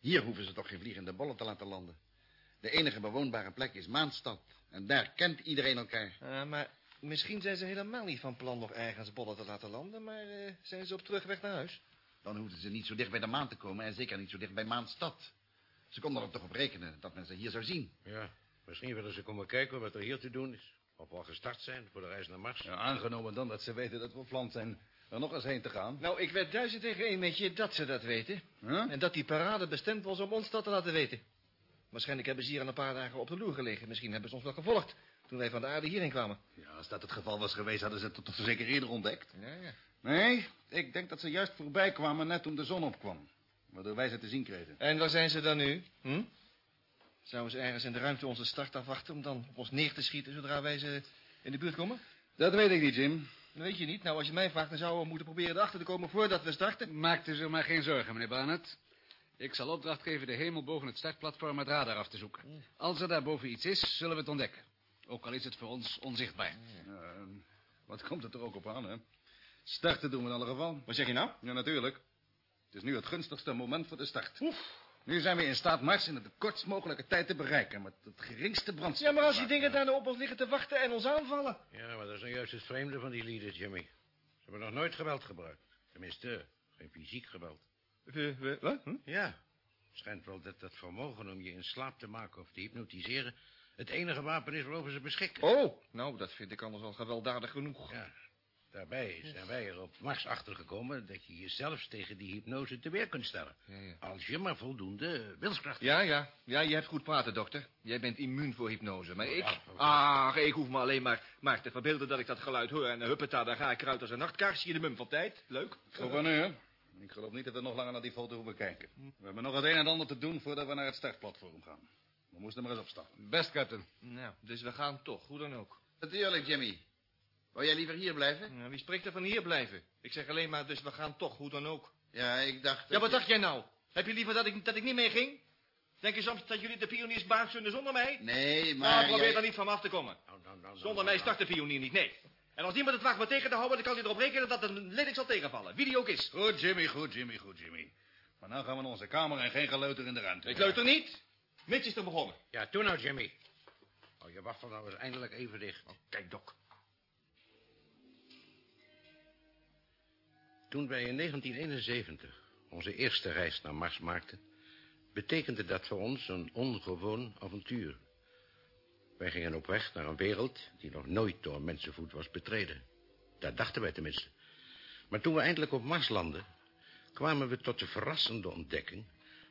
Hier hoeven ze toch geen vliegende bollen te laten landen. De enige bewoonbare plek is Maanstad. En daar kent iedereen elkaar. Ah, maar misschien zijn ze helemaal niet van plan nog ergens bollen te laten landen... maar eh, zijn ze op terugweg naar huis? Dan hoefden ze niet zo dicht bij de maan te komen... en zeker niet zo dicht bij Maanstad. Ze konden er toch op rekenen dat men ze hier zou zien. Ja, misschien willen ze komen kijken wat er hier te doen is. Of we al gestart zijn voor de reis naar Mars. Ja, aangenomen dan dat ze weten dat we op plan zijn er nog eens heen te gaan. Nou, ik werd duizend tegen één met je dat ze dat weten. Huh? En dat die parade bestemd was om ons dat te laten weten. Waarschijnlijk hebben ze hier al een paar dagen op de loer gelegen. Misschien hebben ze ons wel gevolgd toen wij van de aarde hierheen kwamen. Ja, als dat het geval was geweest, hadden ze het tot zeker eerder ontdekt. Ja, ja. Nee, ik denk dat ze juist voorbij kwamen net toen de zon opkwam. Waardoor wij ze te zien kregen. En waar zijn ze dan nu? Hm? Zouden ze ergens in de ruimte onze start afwachten om dan op ons neer te schieten zodra wij ze in de buurt komen? Dat weet ik niet, Jim. Dat weet je niet. Nou, als je mij vraagt, dan zouden we moeten proberen erachter te komen voordat we starten. Maakt u zich maar geen zorgen, meneer Barnett. Ik zal opdracht geven de hemel boven het startplatform met radar af te zoeken. Als er daarboven iets is, zullen we het ontdekken. Ook al is het voor ons onzichtbaar. Ja, ehm, wat komt het er ook op aan, hè? Starten doen we in alle geval. Wat zeg je nou? Ja, natuurlijk. Het is nu het gunstigste moment voor de start. Nu zijn we in staat Mars in de kortst mogelijke tijd te bereiken... met het geringste brandstof. Ja, maar als die dingen daar nou op ons liggen te wachten en ons aanvallen... Ja, maar dat is nou juist het vreemde van die lieden, Jimmy. Ze hebben nog nooit geweld gebruikt. Tenminste, geen fysiek geweld. We, we, wat? Hm? Ja, het schijnt wel dat dat vermogen om je in slaap te maken of te hypnotiseren... het enige wapen is waarover ze beschikken. Oh, nou, dat vind ik anders al gewelddadig genoeg. Ja, daarbij zijn wij er op Mars achtergekomen... dat je jezelf tegen die hypnose te weer kunt stellen. Ja, ja. Als je maar voldoende wilskracht Ja, ja. Ja, je hebt goed praten, dokter. Jij bent immuun voor hypnose. Maar ik... Ja. Ah, ik hoef me alleen maar, maar te verbeelden dat ik dat geluid hoor. En huppeta, daar ga ik eruit als een nachtkaarsje in de mum van tijd. Leuk. Gouverneur, ik geloof niet dat we nog langer naar die foto hoeven kijken. We hebben nog het een en ander te doen voordat we naar het startplatform gaan. We moesten maar eens opstaan. Best, captain. Nou, dus we gaan toch, hoe dan ook. Natuurlijk, Jimmy. Wou jij liever hier blijven? Nou, wie spreekt er van hier blijven? Ik zeg alleen maar, dus we gaan toch, hoe dan ook. Ja, ik dacht... Ja, wat je- dacht jij nou? Heb je liever dat ik, dat ik niet mee ging? Denk je soms dat jullie de pioniers baas zullen zonder mij? Nee, Maar maar... probeer jij- er niet van me af te komen. Nou, nou, nou, nou, Zonder mij start de pionier niet, nee. En als iemand het waagt me tegen te houden, dan kan hij erop rekenen dat het een lelijk zal tegenvallen. Wie die ook is. Goed, Jimmy, goed, Jimmy, goed, Jimmy. Maar nou gaan we naar onze kamer en geen geleuter in de ruimte. Ik leuter niet. Mitch is er begonnen. Ja, toen nou, Jimmy. Oh, je waffel nou eens eindelijk even dicht. Kijk, Doc. Toen wij in 1971 onze eerste reis naar Mars maakten... betekende dat voor ons een ongewoon avontuur. Wij gingen op weg naar een wereld die nog nooit door mensenvoet was betreden. Dat dachten wij tenminste. Maar toen we eindelijk op Mars landden... kwamen we tot de verrassende ontdekking...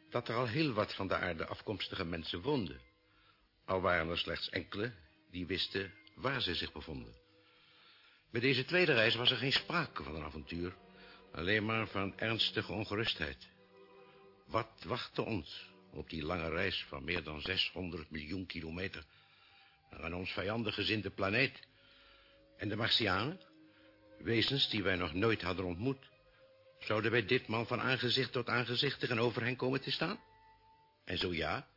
dat er al heel wat van de aarde afkomstige mensen woonden. Al waren er slechts enkele die wisten waar ze zich bevonden. Bij deze tweede reis was er geen sprake van een avontuur... alleen maar van ernstige ongerustheid. Wat wachtte ons op die lange reis van meer dan 600 miljoen kilometer... naar een ons vijandig gezinde planeet? En de Martianen? Wezens die wij nog nooit hadden ontmoet. Zouden wij ditmaal van aangezicht tot aangezicht tegenover hen komen te staan? En zo ja,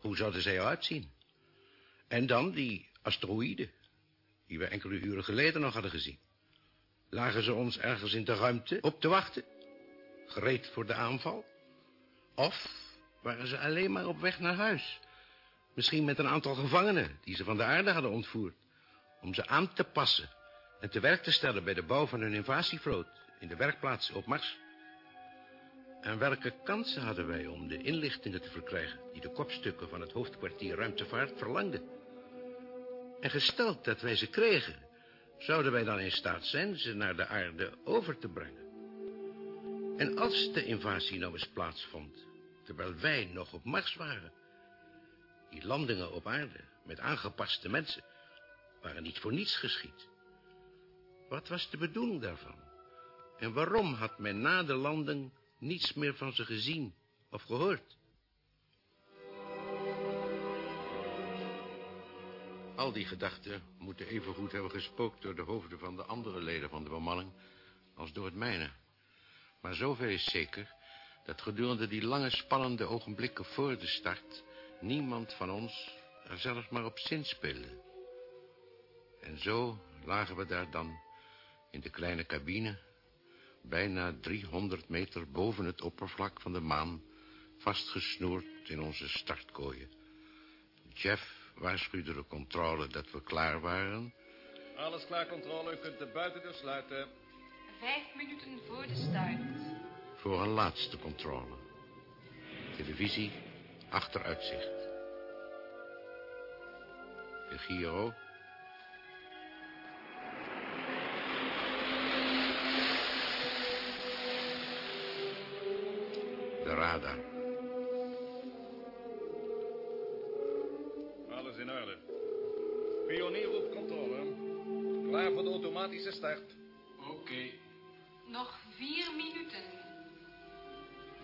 hoe zouden zij eruit zien? En dan die asteroïden, die we enkele uren geleden nog hadden gezien. Lagen ze ons ergens in de ruimte op te wachten? Gereed voor de aanval? Of waren ze alleen maar op weg naar huis? Misschien met een aantal gevangenen die ze van de aarde hadden ontvoerd. Om ze aan te passen en te werk te stellen bij de bouw van hun invasievloot in de werkplaats op Mars. En welke kansen hadden wij om de inlichtingen te verkrijgen die de kopstukken van het hoofdkwartier ruimtevaart verlangden? En gesteld dat wij ze kregen, zouden wij dan in staat zijn ze naar de aarde over te brengen? En als de invasie nou eens plaatsvond, terwijl wij nog op Mars waren, die landingen op aarde met aangepaste mensen waren niet voor niets geschied. Wat was de bedoeling daarvan? En waarom had men na de landing niets meer van ze gezien of gehoord? Al die gedachten moeten evengoed hebben gespookt door de hoofden van de andere leden van de bemanning als door het mijne. Maar zoveel is zeker dat gedurende die lange spannende ogenblikken voor de start niemand van ons er zelfs maar op zin speelde. En zo lagen we daar dan in de kleine cabine, bijna 300 meter boven het oppervlak van de maan, vastgesnoerd in onze startkooien. Jeff waarschuwde de controle dat we klaar waren. Alles klaar, controle. U kunt de buitendeur sluiten. Vijf minuten voor de start. Voor een laatste controle. Televisie, achteruitzicht. De Giro. Alles in orde. Pionier op controle. Klaar voor de automatische start. Oké. Nog vier minuten.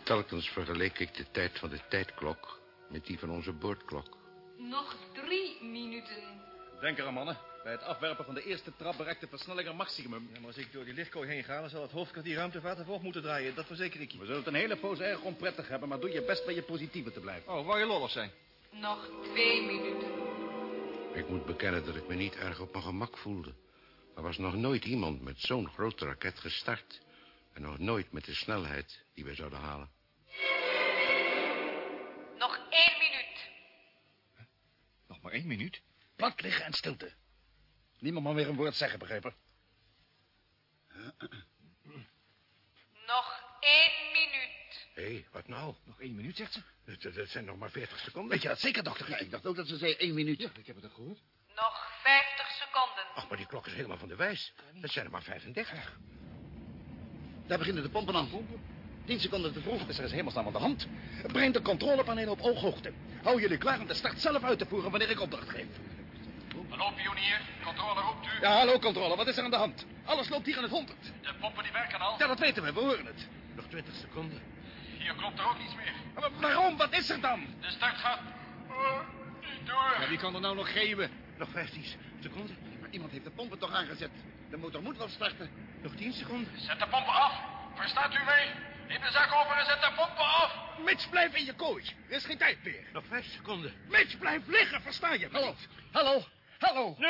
Telkens vergeleek ik de tijd van de tijdklok met die van onze boordklok. Nog drie minuten. Denk eraan, mannen. Bij het afwerpen van de eerste trap bereikt de versnelling een maximum. Ja, maar als ik door die lichtkooi heen ga, dan zal het hoofdkwartier ruimtevaart ervoor moeten draaien. Dat verzeker ik je. We zullen het een hele poos erg onprettig hebben, maar doe je best bij je positieve te blijven. Oh, wou je lollig zijn? Nog twee minuten. Ik moet bekennen dat ik me niet erg op mijn gemak voelde. Er was nog nooit iemand met zo'n grote raket gestart. En nog nooit met de snelheid die wij zouden halen. Nog één minuut. Nog maar één minuut. Plat liggen en stilte. Niemand mag weer een woord zeggen, begrepen? Nog één minuut. Hé, wat nou? Nog één minuut, zegt ze. Dat, dat zijn nog maar 40 seconden. Weet je dat zeker, dokter? Ja, ik dacht ook dat ze zei één minuut. Ja, ik heb het al gehoord. Nog 50 seconden. Ach, maar die klok is helemaal van de wijs. Dat zijn er maar 35. Daar beginnen de pompen aan. Tien seconden te vroeg. Is er is hemelsnaam aan de hand. Breng de controlepanelen op ooghoogte. Hou jullie klaar om de start zelf uit te voeren wanneer ik opdracht geef. Hallo, pionier. Controle roept u. Ja, hallo controle. Wat is er aan de hand? Alles loopt hier aan het honderd. De pompen die werken al. Ja, dat weten we. We horen het. Nog 20 seconden. Hier klopt er ook niets meer. Maar waarom? Wat is er dan? De start gaat... Oh, niet door. Ja, wie kan er nou nog geven? Nog 15 seconden. Maar iemand heeft de pompen toch aangezet. De motor moet wel starten. Nog 10 seconden. Zet de pompen af. Verstaat u mij? Neem de zak over en zet de pompen af. Mitch, blijf in je kooi. Er is geen tijd meer. Nog 5 seconden. Mitch, blijf liggen. Versta je me Hallo. Hallo. Hallo. Nu.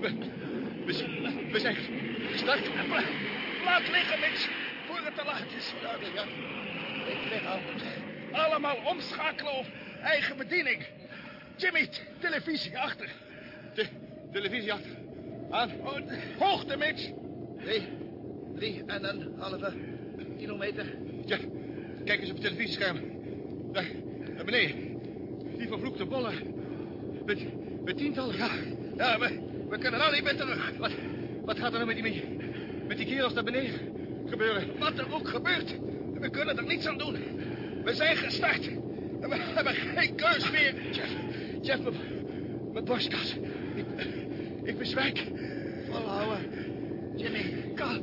We, we, zijn- we zijn gestart. Laat liggen, Mitch. Voor het te laat is. Ja. Ik lig al. Allemaal omschakelen op eigen bediening. Jimmy, televisie achter. De televisie achter. Aan. Hoogte, Mitch. Drie, drie en een halve kilometer. Ja, kijk eens op het televisiescherm. Daar, naar beneden. Die vervloekte bollen. Met, met tientallen. Ja, ja we, we kunnen nou niet meer terug. Wat, wat gaat er nou met die, met die kerels daar beneden gebeuren? Wat er ook gebeurt. We kunnen er niets aan doen. We zijn gestart. En we hebben geen keus meer. Jeff, Jeff, mijn- mijn borstkas. Ik, ik bezwijk. Volhouden. Jimmy. Kan,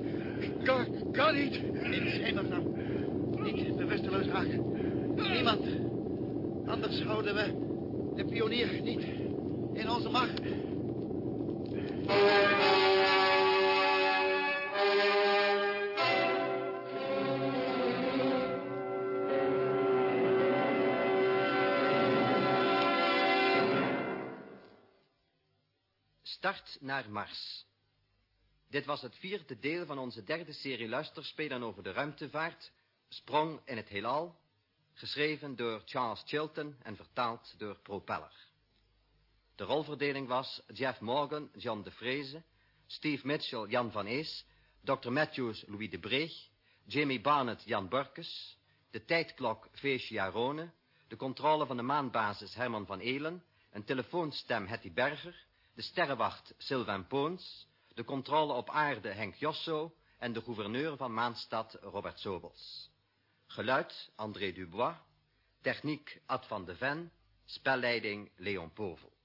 kan, kan niet. In hemelsnaam. Niet bewusteloos raken. Niemand. Anders houden we de pionier niet in onze macht. Start naar Mars. Dit was het vierde deel van onze derde serie luisterspelen over de ruimtevaart, Sprong in het heelal, geschreven door Charles Chilton en vertaald door Propeller. De rolverdeling was Jeff Morgan, John de Vreese, Steve Mitchell, Jan van Ees, Dr. Matthews, Louis de Breeg, Jamie Barnett, Jan Burkes, de tijdklok Feesje Jarone, de controle van de maanbasis Herman van Elen, een telefoonstem Hetty Berger, de sterrenwacht Sylvain Poons, de controle op aarde Henk Josso en de gouverneur van Maanstad Robert Sobels. Geluid André Dubois, techniek Ad van de Ven, spelleiding Leon Povel.